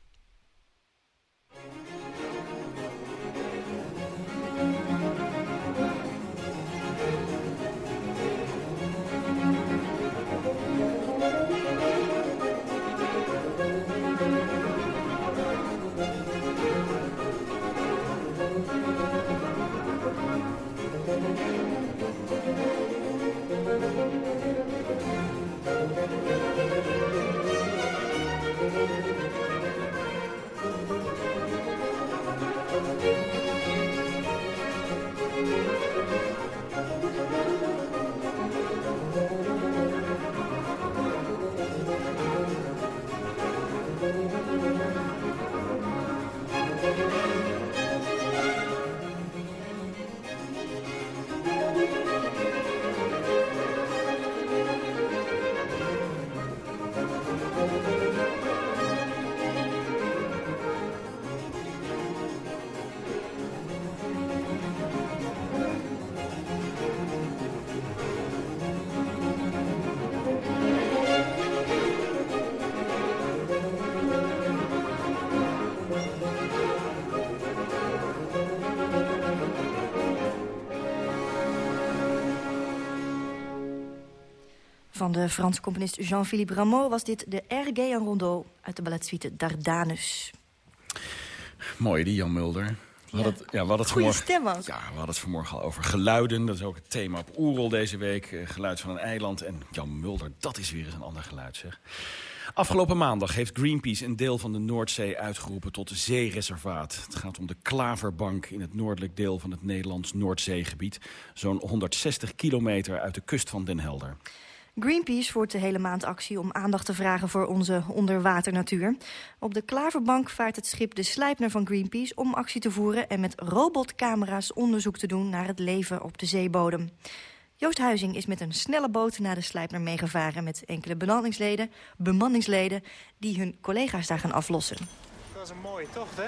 Van de Franse componist Jean-Philippe Rameau was dit de en Rondeau uit de balletsuite Dardanus. Mooi, die Jan Mulder. We hadden ja, we hadden Goeie vanmorgen, stem ook. Ja, we hadden het vanmorgen al over geluiden. Dat is ook het thema op Oerol deze week. Eh, geluid van een eiland. En Jan Mulder, dat is weer eens een ander geluid, zeg. Afgelopen maandag heeft Greenpeace een deel van de Noordzee uitgeroepen tot zeereservaat. Het gaat om de Klaverbank in het noordelijk deel van het Nederlands Noordzeegebied. Zo'n 160 kilometer uit de kust van Den Helder. Greenpeace voert de hele maand actie om aandacht te vragen voor onze onderwaternatuur. Op de Klaverbank vaart het schip de Slijpner van Greenpeace om actie te voeren... en met robotcamera's onderzoek te doen naar het leven op de zeebodem. Joost Huizing is met een snelle boot naar de Slijpner meegevaren... met enkele bemanningsleden, bemanningsleden die hun collega's daar gaan aflossen. Dat is een mooie tocht, hè?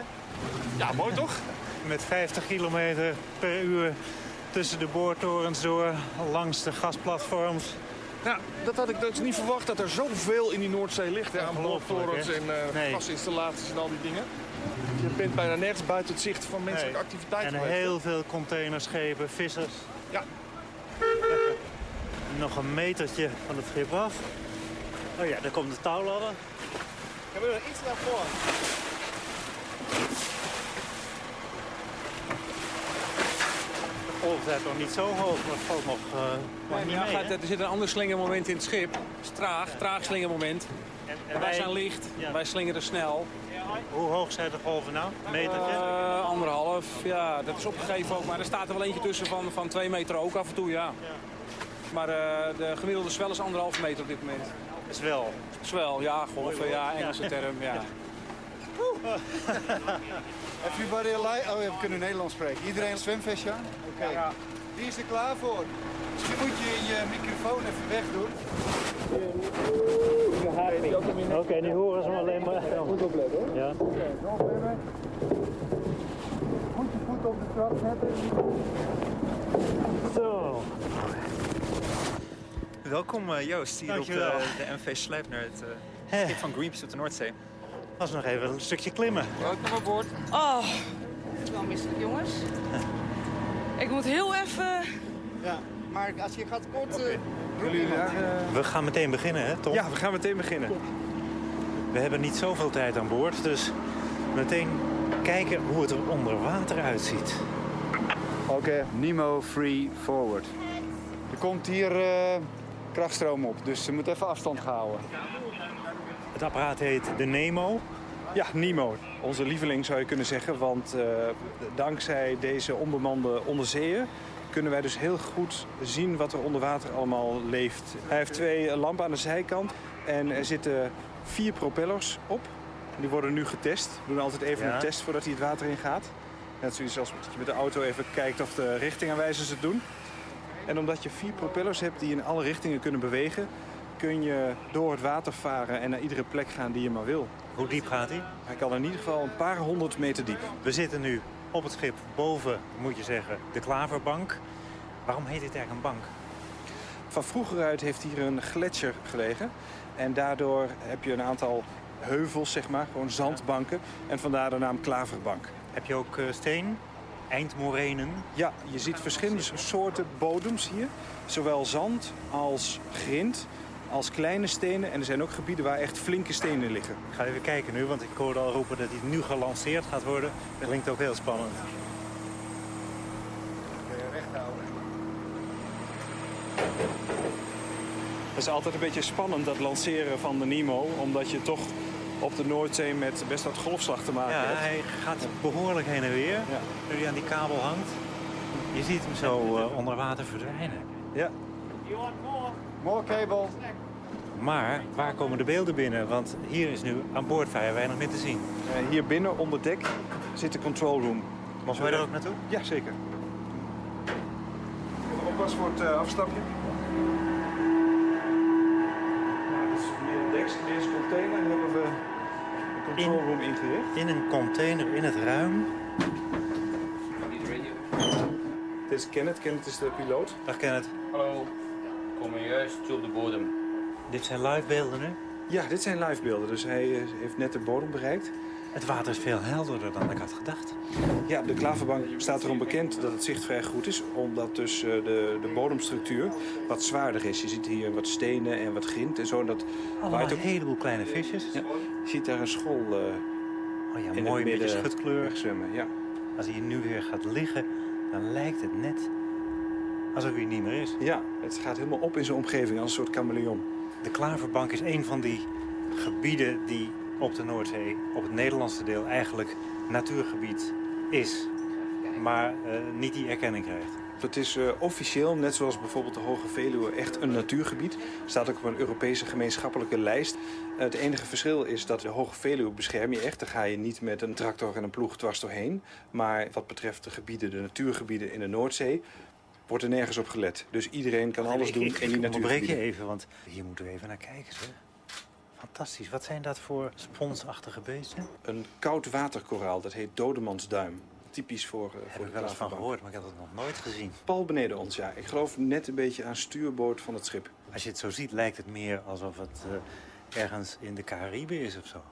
Ja, mooi toch? Met 50 kilometer per uur tussen de boortorens door, langs de gasplatforms. Ja, dat had ik dus niet verwacht dat er zoveel in die Noordzee ligt. Hè, aan boortorens en eh, gasinstallaties en al die dingen. Je bent bijna nergens buiten het zicht van menselijke Nee. activiteit En geweest, heel veel containerschepen, vissers. Ja. Nog een metertje van het schip af. Oh ja, daar komt de touwladder. Hebben we er iets naar voor? Staat nog niet zo hoog, maar het valt nog, eh, nog Nee, niet mee, gaat, er zit een ander slingermoment in het schip. Het is traag, traag slingermoment. en wij, wij- zijn licht, ja. wij slingeren snel. Hoe hoog zijn de golven nou? Een metertje? Eh, anderhalf, ja, dat is opgegeven ook. Maar er staat er wel eentje tussen van, van twee meter ook af en toe, ja. Maar eh, de gemiddelde zwel is anderhalf meter op dit moment. Zwel? Zwel, ja, golven, ja, Engelse term, ja. Everybody alive? Oh, ja, we kunnen Nederlands spreken. Iedereen een zwemvestje aan? Oké. Wie is er klaar voor? Misschien moet je je microfoon even wegdoen. Oké, nu horen ze hem alleen maar. Goed opletten hoor. Ja. Oké, nog verder. Goed je voet op de trap zetten. Zo. Welkom eh, Joost hier op de, de MV Sleipner, het eh, schip van Greenpeace op de Noordzee. Was nog even een stukje klimmen. Welkom aan boord. Oh, het is wel misselijk, jongens. Ik moet heel even... Ja, maar als je gaat kort... Uh, jullie We gaan meteen beginnen, hè Tom? Ja, we gaan meteen beginnen. We hebben niet zoveel tijd aan boord, dus meteen kijken hoe het er onder water uitziet. Oké, Nemo Free Forward. Er komt hier eh, krachtstroom op, dus ze moet even afstand houden. Het apparaat heet de Nemo. Ja, Nemo. Onze lieveling zou je kunnen zeggen. Want eh, dankzij deze onbemande onderzeeën kunnen wij dus heel goed zien wat er onder water allemaal leeft. Hij heeft twee lampen aan de zijkant en er zitten vier propellers op. Die worden nu getest. We doen altijd even Ja. een test voordat hij het water in gaat. Net zoiets als dat je met de auto even kijkt of de richtingaanwijzers het doen. En omdat je vier propellers hebt die in alle richtingen kunnen bewegen... kun je door het water varen en naar iedere plek gaan die je maar wil. Hoe diep gaat hij? Hij kan in ieder geval een paar honderd meter diep. We zitten nu op het schip boven, moet je zeggen, de Klaverbank. Waarom heet dit eigenlijk een bank? Van vroeger uit heeft hier een gletsjer gelegen. En daardoor heb je een aantal heuvels, zeg maar, gewoon zandbanken. En vandaar de naam Klaverbank. Heb je ook eh, steen, eindmorenen? Ja, je ziet verschillende soorten bodems hier. Zowel zand als grind, als kleine stenen. En er zijn ook gebieden waar echt flinke stenen liggen. Ik ga even kijken nu, want ik hoorde al roepen dat hij nu gelanceerd gaat worden. Dat klinkt ook heel spannend. recht houden. Het is altijd een beetje spannend, dat lanceren van de Nemo. Omdat je toch op de Noordzee met best wat golfslag te maken Ja, hebt. hij gaat behoorlijk heen en weer. Nu hij aan die kabel hangt. Je ziet hem zo eh, onder water verdwijnen. Ja. More cable. Maar waar komen de beelden binnen? Want hier is nu aan boord vrij weinig meer te zien. Eh, hier binnen onder dek zit de control room. Mogen wij er ook naartoe? Ja, zeker. Oppassen voor het eh, afstapje. Nou, dit is weer deks, deze container. Hier hebben we de control room ingericht. In een container in het ruim. Dit is Kenneth. Kenneth is de piloot. Dag Kenneth. Hallo, we komen juist op de bodem. Dit zijn live beelden nu? Ja, dit zijn livebeelden. Dus hij eh, heeft net de bodem bereikt. Het water is veel helderder dan ik had gedacht. Ja, de klaverbank staat erom bekend dat het zicht vrij goed is. Omdat dus eh, de, de bodemstructuur wat zwaarder is. Je ziet hier wat stenen en wat grind en zo. Dat Allemaal waait een heleboel kleine visjes. Ja, je ziet daar een school uh, oh ja, in mooi het beetje schutkleur. zwemmen. Ja. Als hij nu weer gaat liggen, dan lijkt het net alsof hij niet meer is. Ja, het gaat helemaal op in zijn omgeving als een soort chameleon. De Klaverbank is een van die gebieden die op de Noordzee, op het Nederlandse deel, eigenlijk natuurgebied is. Maar uh, niet die erkenning krijgt. Het is uh, officieel, net zoals bijvoorbeeld de Hoge Veluwe, echt een natuurgebied. Staat ook op een Europese gemeenschappelijke lijst. Uh, het enige verschil is dat de Hoge Veluwe bescherm je echt. Daar ga je niet met een tractor en een ploeg dwars doorheen. Maar wat betreft de gebieden, de natuurgebieden in de Noordzee, wordt er nergens op gelet. Dus iedereen kan alles ik, doen ik, die ik natuurgebieden. je even, want hier moeten we even naar kijken. Zo. Fantastisch. Wat zijn dat voor sponsachtige beesten? Een koudwaterkoraal, dat heet dodemansduim. Typisch voor, uh, Heb voor ik de wel eens van gehoord, maar ik had het nog nooit gezien. Pal beneden ons, ja. Ik geloof net een beetje aan stuurboord van het schip. Als je het zo ziet, lijkt het meer alsof het uh, ergens in de Cariben is of zo.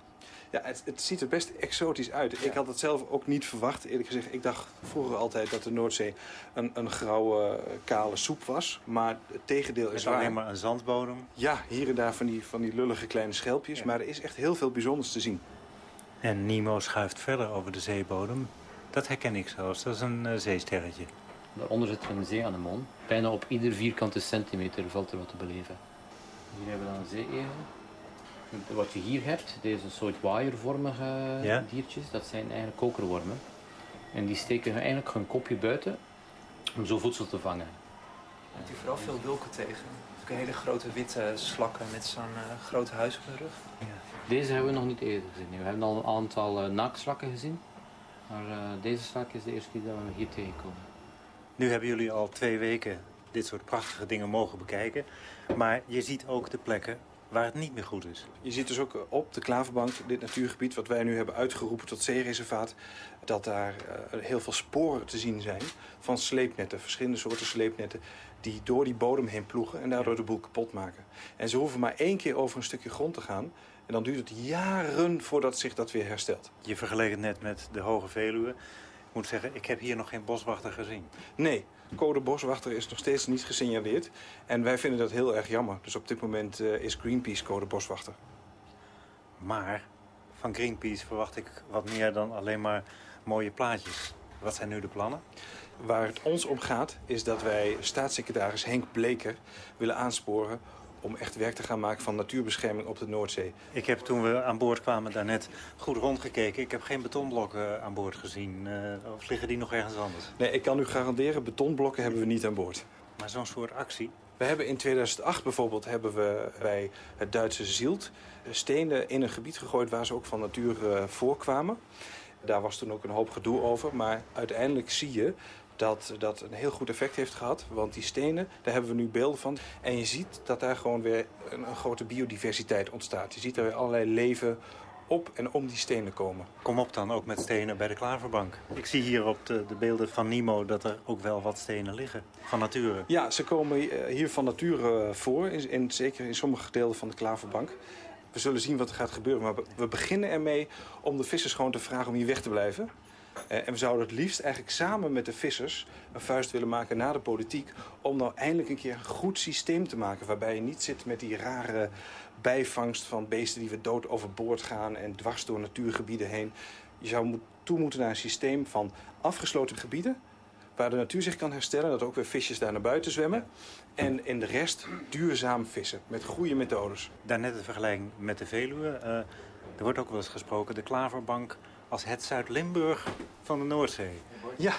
Ja, het, het, ziet er best exotisch uit. Ja. Ik had het zelf ook niet verwacht, eerlijk gezegd. Ik dacht vroeger altijd dat de Noordzee een, een grauwe, kale soep was. Maar het tegendeel is Met waar. alleen maar een zandbodem. Ja, hier en daar van die, van die lullige kleine schelpjes. Ja. Maar er is echt heel veel bijzonders te zien. En Nemo schuift verder over de zeebodem. Dat herken ik zelfs. Dat is een uh, zeesterretje. Daaronder zit een zeeanemon. Bijna op ieder vierkante centimeter valt er wat te beleven. Hier hebben we dan een zeeegel. Wat je hier hebt, deze soort waaiervormige ja? diertjes, dat zijn eigenlijk kokerwormen. En die steken eigenlijk hun kopje buiten om zo voedsel te vangen. Je hebt hier vooral veel wilken tegen. Ook hele grote witte slakken met zo'n uh, grote huis op hun rug. Ja. Deze hebben we nog niet eerder gezien. We hebben al een aantal uh, naaktslakken gezien. Maar uh, deze slak is de eerste keer dat we hier tegenkomen. Nu hebben jullie al twee weken dit soort prachtige dingen mogen bekijken. Maar je ziet ook de plekken waar het niet meer goed is. Je ziet dus ook op de Klaverbank, dit natuurgebied... wat wij nu hebben uitgeroepen tot zeereservaat... dat daar uh, heel veel sporen te zien zijn van sleepnetten. Verschillende soorten sleepnetten die door die bodem heen ploegen... en daardoor de boel kapot maken. En ze hoeven maar één keer over een stukje grond te gaan... en dan duurt het jaren voordat zich dat weer herstelt. Je vergeleek het net met de Hoge Veluwe. Ik moet zeggen, ik heb hier nog geen boswachter gezien. Nee, code boswachter is nog steeds niet gesignaleerd. En wij vinden dat heel erg jammer. Dus op dit moment uh, is Greenpeace code boswachter. Maar van Greenpeace verwacht ik wat meer dan alleen maar mooie plaatjes. Wat zijn nu de plannen? Waar het ons om gaat is dat wij staatssecretaris Henk Bleker willen aansporen om echt werk te gaan maken van natuurbescherming op de Noordzee. Ik heb toen we aan boord kwamen daarnet goed rondgekeken. Ik heb geen betonblokken aan boord gezien. Uh, of liggen die nog ergens anders? Nee, ik kan u garanderen, betonblokken hebben we niet aan boord. Maar zo'n soort actie? We hebben in 2008 bijvoorbeeld hebben we bij het Duitse Zielt stenen in een gebied gegooid waar ze ook van natuur uh, voorkwamen. Daar was toen ook een hoop gedoe over. Maar uiteindelijk zie je dat dat een heel goed effect heeft gehad. Want die stenen, daar hebben we nu beelden van. En je ziet dat daar gewoon weer een, een grote biodiversiteit ontstaat. Je ziet er weer allerlei leven op en om die stenen komen. Kom op dan ook met stenen bij de Klaverbank. Ik zie hier op de, de beelden van Nemo dat er ook wel wat stenen liggen. Van nature. Ja, ze komen hier van nature voor. In, in, zeker in sommige gedeelten van de Klaverbank. We zullen zien wat er gaat gebeuren. Maar we beginnen ermee om de vissers gewoon te vragen om hier weg te blijven. Uh, en we zouden het liefst eigenlijk samen met de vissers een vuist willen maken naar de politiek... om nou eindelijk een keer een goed systeem te maken... waarbij je niet zit met die rare bijvangst van beesten die we dood overboord gaan... en dwars door natuurgebieden heen. Je zou toe moeten naar een systeem van afgesloten gebieden... waar de natuur zich kan herstellen, dat ook weer visjes daar naar buiten zwemmen... en in de rest duurzaam vissen, met goede methodes. Daarnet de vergelijking met de Veluwe. Uh, er wordt ook wel eens gesproken, de Klaverbank als het Zuid-Limburg van de Noordzee. Ja,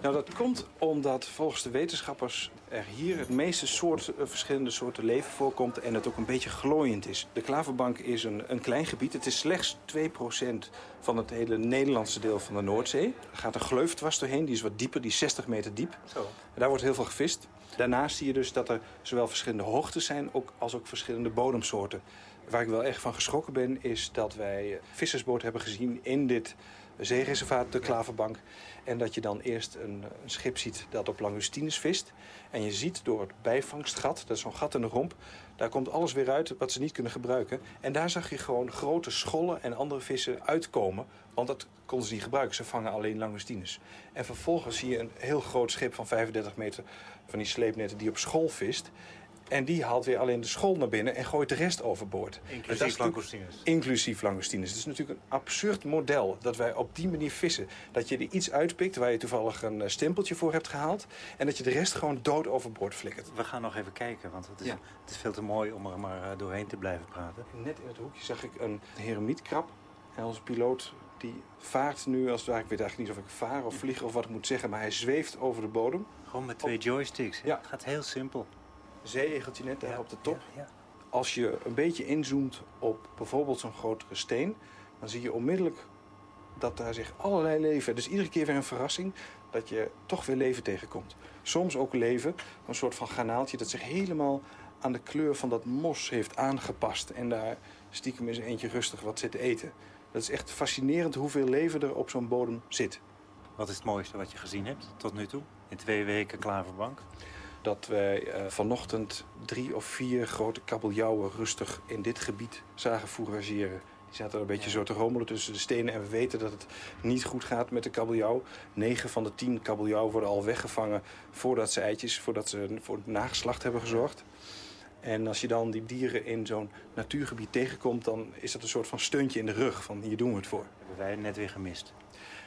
nou dat komt omdat volgens de wetenschappers er hier het meeste soort, verschillende soorten leven voorkomt en het ook een beetje glooiend is. De Klaverbank is een, een klein gebied. Het is slechts 2% van het hele Nederlandse deel van de Noordzee. Er gaat een gleuf dwars doorheen, die is wat dieper, die is 60 meter diep. Zo. En daar wordt heel veel gevist. Daarnaast zie je dus dat er zowel verschillende hoogtes zijn ook, als ook verschillende bodemsoorten. Waar ik wel echt van geschrokken ben, is dat wij vissersboot hebben gezien in dit zeereservaat, de Klaverbank. En dat je dan eerst een, een schip ziet dat op Langustines vist. En je ziet door het bijvangstgat, dat is zo'n gat in de romp... daar komt alles weer uit wat ze niet kunnen gebruiken. En daar zag je gewoon grote schollen en andere vissen uitkomen. Want dat konden ze niet gebruiken, ze vangen alleen Langustines. En vervolgens zie je een heel groot schip van 35 meter... van die sleepnetten die op school vist... En die haalt weer alleen de school naar binnen en gooit de rest overboord. Inclusief Dus langoustines. Inclusief langoustines. Het is natuurlijk een absurd model dat wij op die manier vissen. Dat je er iets uitpikt waar je toevallig een eh, stempeltje voor hebt gehaald... en dat je de rest gewoon dood overboord flikkert. We gaan nog even kijken, want het is, Ja. het is veel te mooi om er maar eh, doorheen te blijven praten. Net in het hoekje zag ik een heremietkrab. En onze piloot die vaart nu, als ik weet eigenlijk niet of ik vaar of vlieg of wat ik moet zeggen... maar hij zweeft over de bodem. Gewoon met twee joysticks. Ja. Het gaat heel simpel. Zee-egeltje net daar op de top. Als je een beetje inzoomt op bijvoorbeeld zo'n grotere steen... dan zie je onmiddellijk dat daar zich allerlei leven... dus iedere keer weer een verrassing dat je toch weer leven tegenkomt. Soms ook leven, een soort van garnaaltje... dat zich helemaal aan de kleur van dat mos heeft aangepast... en daar stiekem eens eentje rustig wat zit te eten. Dat is echt fascinerend hoeveel leven er op zo'n bodem zit. Wat is het mooiste wat je gezien hebt tot nu toe? In twee weken Klaverbank. Dat wij eh, vanochtend drie of vier grote kabeljauwen rustig in dit gebied zagen fourageren. Die zaten er een beetje zo te rommelen tussen de stenen. En we weten dat het niet goed gaat met de kabeljauw. Negen van de tien kabeljauwen worden al weggevangen voordat ze eitjes, voordat ze voor het nageslacht hebben gezorgd. En als je dan die dieren in zo'n natuurgebied tegenkomt, dan is dat een soort van steuntje in de rug. Van hier doen we het voor. Hebben wij net weer gemist.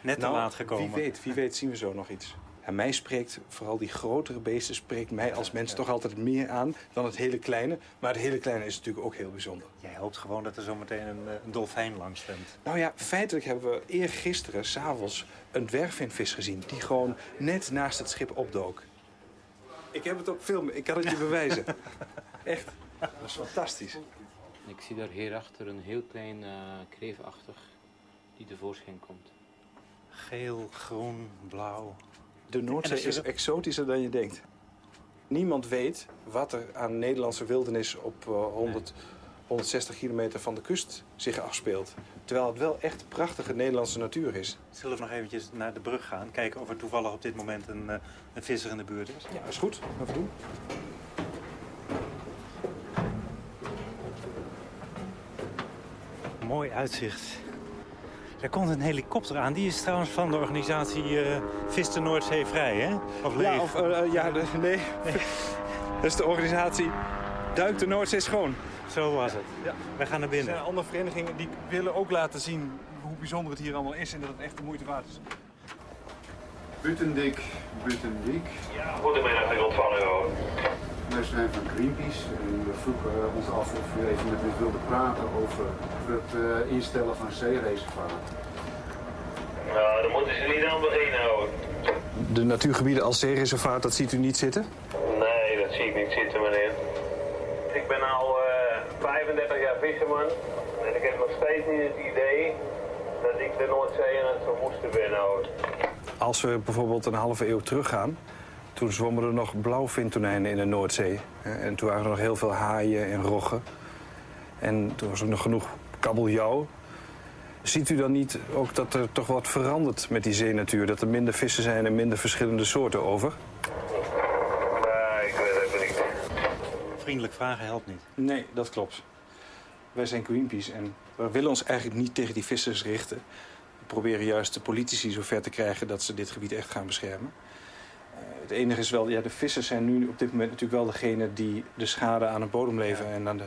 Net te Nou, laat gekomen. Wie weet, wie weet zien we zo nog iets. En mij spreekt, vooral die grotere beesten, spreekt mij als mens toch altijd meer aan dan het hele kleine. Maar het hele kleine is natuurlijk ook heel bijzonder. Jij hoopt gewoon dat er zometeen een, eh, een dolfijn langs zwemt. Nou ja, feitelijk hebben we eergisteren, s'avonds, een dwergvinvis gezien. Die gewoon net naast het schip opdook. Ik heb het op film, ik kan het je bewijzen. Echt, dat is fantastisch. Ik zie daar hierachter een heel klein eh kreefachtig die tevoorschijn komt. Geel, groen, blauw. De Noordzee is exotischer dan je denkt. Niemand weet wat er aan Nederlandse wildernis op eh, 100, 160 kilometer van de kust zich afspeelt. Terwijl het wel echt prachtige Nederlandse natuur is. Zullen we nog eventjes naar de brug gaan? Kijken of er toevallig op dit moment een, eh, een visser in de buurt is? Ja, is goed. Even doen. Mooi uitzicht. Er komt een helikopter aan. Die is trouwens van de organisatie eh Vis de Noordzee Vrij, hè? Of leeg? Ja, of, eh, eh, ja de- nee. Dat is de organisatie Duik de Noordzee schoon. Zo was het. Ja. Wij gaan naar Er binnen. zijn andere verenigingen die willen ook laten zien hoe bijzonder het hier allemaal is en dat het echt de moeite waard is. Butendik, Butendik. Goedemiddag, ik ontvang u hoor. Wij zijn van Greenpeace en we vroegen ons af of u even met ons wilde praten over het eh, instellen van zeereservaten. Nou, dan moeten ze niet aan beginnen hoor. De natuurgebieden als zeereservaat, dat ziet u niet zitten? Nee, dat zie ik niet zitten meneer. Ik ben al eh 35 jaar visserman en ik heb nog steeds niet het idee dat ik de Noordzee aan het verwoesten ben hoor. Als we bijvoorbeeld een halve eeuw teruggaan... toen zwommen er nog blauwvintonijnen in de Noordzee. hè, En toen waren er nog heel veel haaien en roggen. En toen was er nog genoeg kabeljauw. Ziet u dan niet ook dat er toch wat verandert met die zeenatuur? Dat er minder vissen zijn en minder verschillende soorten over? Nee, ik weet het even niet. Vriendelijk vragen helpt niet. Nee, dat klopt. Wij zijn Greenpeace en we willen ons eigenlijk niet tegen die vissers richten. We proberen juist de politici zover te krijgen dat ze dit gebied echt gaan beschermen. Eh, het enige is wel, ja, de vissers zijn nu op dit moment natuurlijk wel degene die de schade aan het bodemleven en aan de,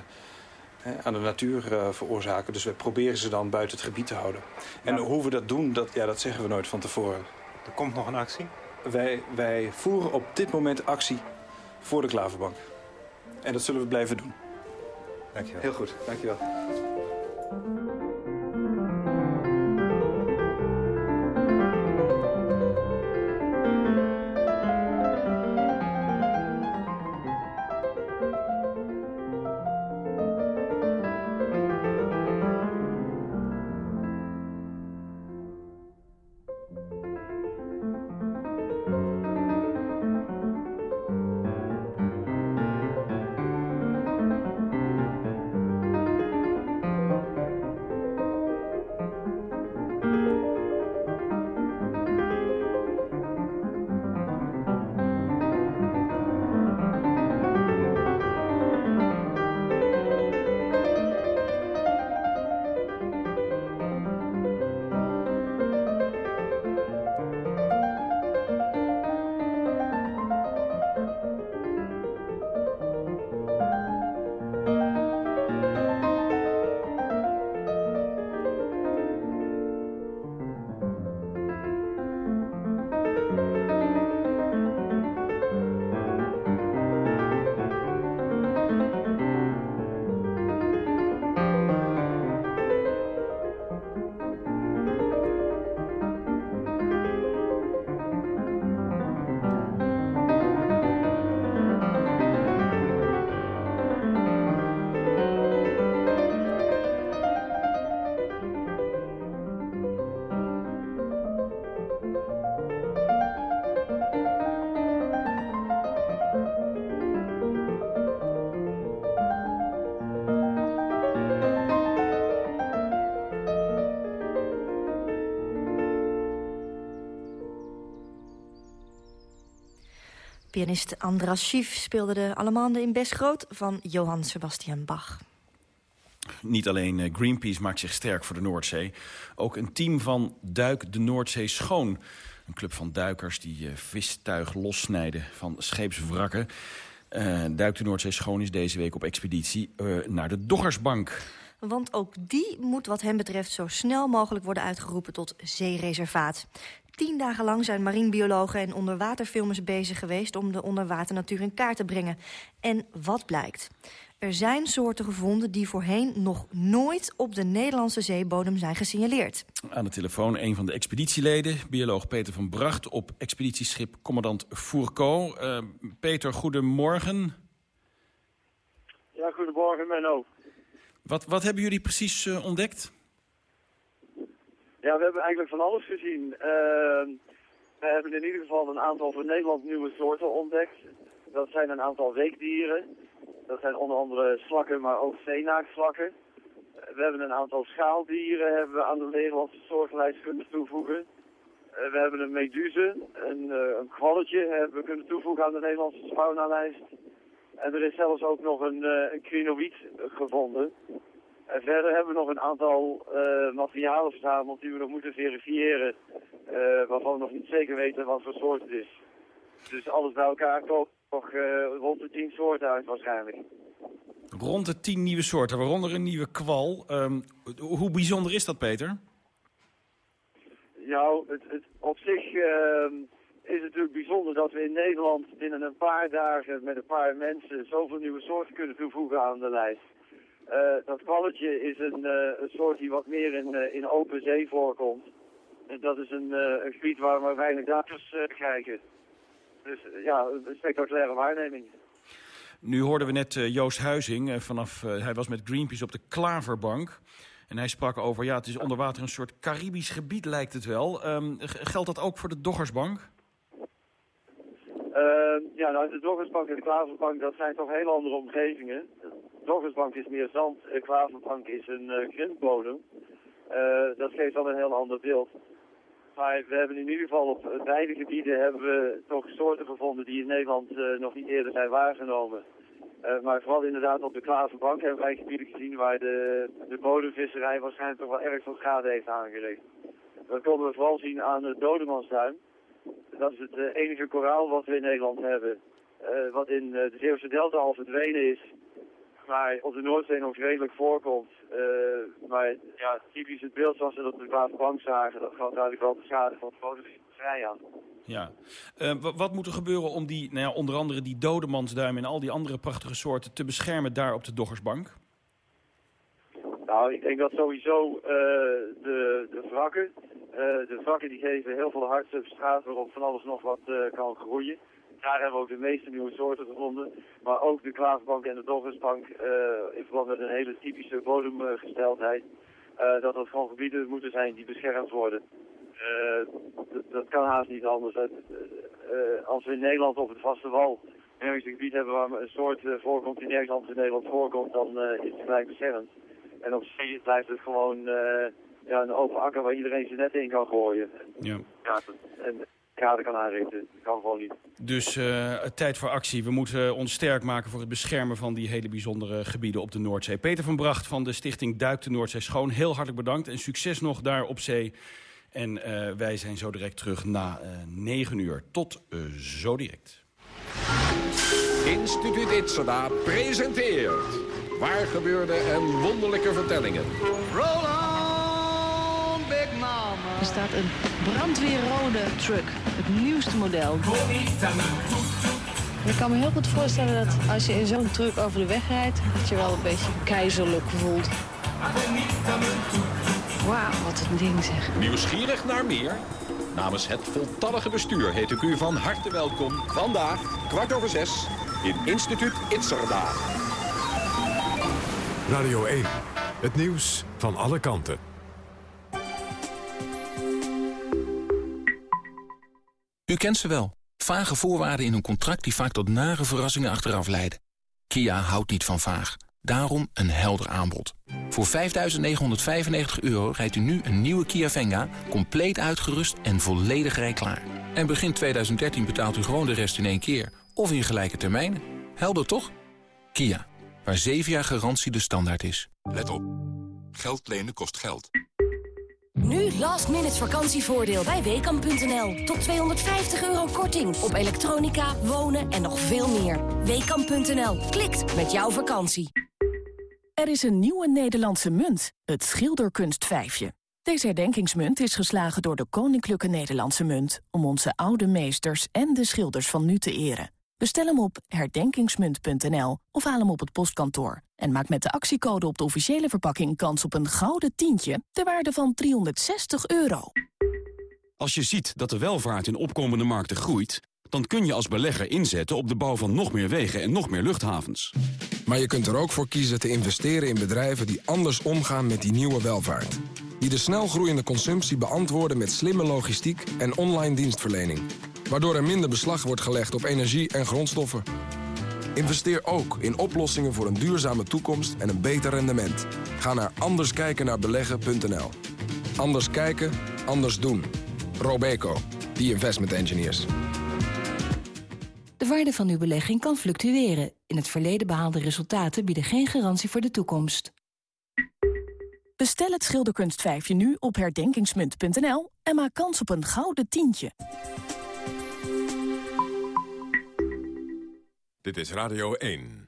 eh, aan de natuur eh, veroorzaken. Dus we proberen ze dan buiten het gebied te houden. En hoe we dat doen, dat, ja, dat zeggen we nooit van tevoren. Er komt nog een actie? Wij, wij voeren op dit moment actie voor de Klaverbank. En dat zullen we blijven doen. Dankjewel. Heel goed, dankjewel. Pianist Andras Schief speelde de Allemande in Best Groot van Johann Sebastian Bach. Niet alleen eh, Greenpeace maakt zich sterk voor de Noordzee. Ook een team van Duik de Noordzee Schoon. Een club van duikers die uh, vistuig lossnijden van scheepswrakken. Uh, Duik de Noordzee Schoon is deze week op expeditie uh, naar de Doggersbank. Want ook die moet wat hem betreft zo snel mogelijk worden uitgeroepen tot zeereservaat. Tien dagen lang zijn marinebiologen en onderwaterfilmers bezig geweest... om de onderwaternatuur in kaart te brengen. En wat blijkt? Er zijn soorten gevonden die voorheen nog nooit op de Nederlandse zeebodem zijn gesignaleerd. Aan de telefoon een van de expeditieleden, bioloog Peter van Bracht... op expeditieschip commandant Fourco. Uh, Peter, goedemorgen. Ja, goedemorgen Menno. Wat, wat hebben jullie precies uh, ontdekt? Ja, we hebben eigenlijk van alles gezien. Uh, we hebben in ieder geval een aantal voor Nederland nieuwe soorten ontdekt. Dat zijn een aantal weekdieren. Dat zijn onder andere slakken, maar ook veenaakslakken. We hebben een aantal schaaldieren hebben we aan de Nederlandse soortlijst kunnen toevoegen. Uh, we hebben een meduse, een, uh, een kwalletje hebben we kunnen toevoegen aan de Nederlandse faunalijst. En er is zelfs ook nog een, uh, een gevonden. En verder hebben we nog een aantal materialen verzameld die we nog moeten verifiëren. waarvan we nog niet zeker weten wat voor soort het is. Dus alles bij elkaar komt nog uh, rond de tien soorten uit waarschijnlijk. Rond de tien nieuwe soorten, waaronder een nieuwe kwal. Um, hoe bijzonder is dat, Peter? Nou, het, het, op zich uh, is het natuurlijk bijzonder dat we in Nederland binnen een paar dagen met een paar mensen zoveel nieuwe soorten kunnen toevoegen aan de lijst. Uh, dat kwalletje is een, een, soort die wat meer in, in open zee voorkomt. En dat is een, gebied waar maar weinig duikers kijken. Dus ja, een spectaculaire waarneming. Nu hoorden we net Joost Huizing, vanaf, hij was met Greenpeace op de Klaverbank. En hij sprak over, ja, het is onder water een soort Caribisch gebied lijkt het wel. Um, geldt dat ook voor de Doggersbank? Ehm, ja, nou, de Doggersbank en de Klaverbank, dat zijn toch heel andere omgevingen. De Doggersbank is meer zand, de Klaverbank is een grindbodem. dat geeft dan een heel ander beeld. Maar we hebben in ieder geval op beide gebieden hebben we toch soorten gevonden die in Nederland uh, nog niet eerder zijn waargenomen. Maar vooral inderdaad op de Klaverbank hebben wij gebieden gezien waar de, de bodemvisserij waarschijnlijk toch wel erg veel schade heeft aangericht. Dat konden we vooral zien aan de Dodemansduin. Dat is het uh, enige koraal wat we in Nederland hebben. wat in de Zeeuwse Delta al verdwenen is maar op de Noordzee nog redelijk voorkomt. Maar ja, typisch het beeld zoals we dat op de Klaverbank zagen, dat gaat duidelijk wel de schade van fotografie aan. Ja. Uh, wat moet er gebeuren om die, nou ja, onder andere die dodemansduim en al die andere prachtige soorten te beschermen daar op de Doggersbank? Nou, ik denk dat sowieso uh, de, de wrakken, de wrakken die geven heel veel hard substraat waarop van alles nog wat kan groeien. Daar hebben we ook de meeste nieuwe soorten gevonden. Maar ook de Klaverbank en de Doggersbank uh, in verband met een hele typische bodemgesteldheid. Dat dat gewoon gebieden moeten zijn die beschermd worden. Dat kan haast niet anders. als we in Nederland op het vaste wal ergens een gebied hebben waar een soort voorkomt die nergens anders in Nederland voorkomt, dan is het gelijk beschermd. En op zee blijft het gewoon ja, een open akker waar iedereen zijn net in kan gooien. Ja. ja en, kader kan aanrichten. Dat kan gewoon niet. Dus uh, tijd voor actie. We moeten ons sterk maken voor het beschermen van die hele bijzondere gebieden op de Noordzee. Peter van Bracht van de stichting Duik de Noordzee Schoon. Heel hartelijk bedankt en succes nog daar op zee. En uh, wij zijn zo direct terug na uh, 9 uur. Tot zo direct. Instituut Itzada presenteert... Waar gebeurde en wonderlijke vertellingen. Er staat een brandweerrode truck. Het nieuwste model. Ik kan me heel goed voorstellen dat als je in zo'n truck over de weg rijdt... dat je wel een beetje keizerlijk voelt. Wauw, wat een ding zeg. Nieuwsgierig naar meer? Namens het voltallige bestuur heet ik u van harte welkom. Vandaag, kwart over zes, in Instituut Itzerda. Radio 1, het nieuws van alle kanten. U kent ze wel. Vage voorwaarden in een contract die vaak tot nare verrassingen achteraf leiden. Kia houdt niet van vaag. Daarom een helder aanbod. Voor 5.995 euro rijdt u nu een nieuwe Kia Venga... compleet uitgerust en volledig rijklaar. En begin 2013 betaalt u gewoon de rest in één keer... of in gelijke termijnen. Helder toch? Kia, waar 7 jaar garantie de standaard is. Let op. Geld lenen kost geld. Nu last minute vakantievoordeel bij Weekamp.nl. Tot 250 euro korting op elektronica, wonen en nog veel meer. Weekamp.nl. Klikt met jouw vakantie. Er is een nieuwe Nederlandse munt, het schilderkunstvijfje. Deze herdenkingsmunt is geslagen door de Koninklijke Nederlandse Munt... om onze oude meesters en de schilders van nu te eren. Bestel hem op herdenkingsmunt.nl of haal hem op het postkantoor. En maak met de actiecode op de officiële verpakking kans op een gouden tientje... ter waarde van 360 euro. Als je ziet dat de welvaart in opkomende markten groeit... dan kun je als belegger inzetten op de bouw van nog meer wegen en nog meer luchthavens. Maar je kunt er ook voor kiezen te investeren in bedrijven die anders omgaan met die nieuwe welvaart. Die de snel groeiende consumptie beantwoorden met slimme logistiek en online dienstverlening. Waardoor er minder beslag wordt gelegd op energie en grondstoffen. Investeer ook in oplossingen voor een duurzame toekomst en een beter rendement. Ga naar anderskijkennaarbeleggen.nl. Anders kijken, anders doen. Robeco, the investment engineers. De waarde van uw belegging kan fluctueren. In het verleden behaalde resultaten bieden geen garantie voor de toekomst. Bestel het schilderkunstvijfje nu op herdenkingsmunt.nl en maak kans op een gouden tientje. Dit is Radio 1.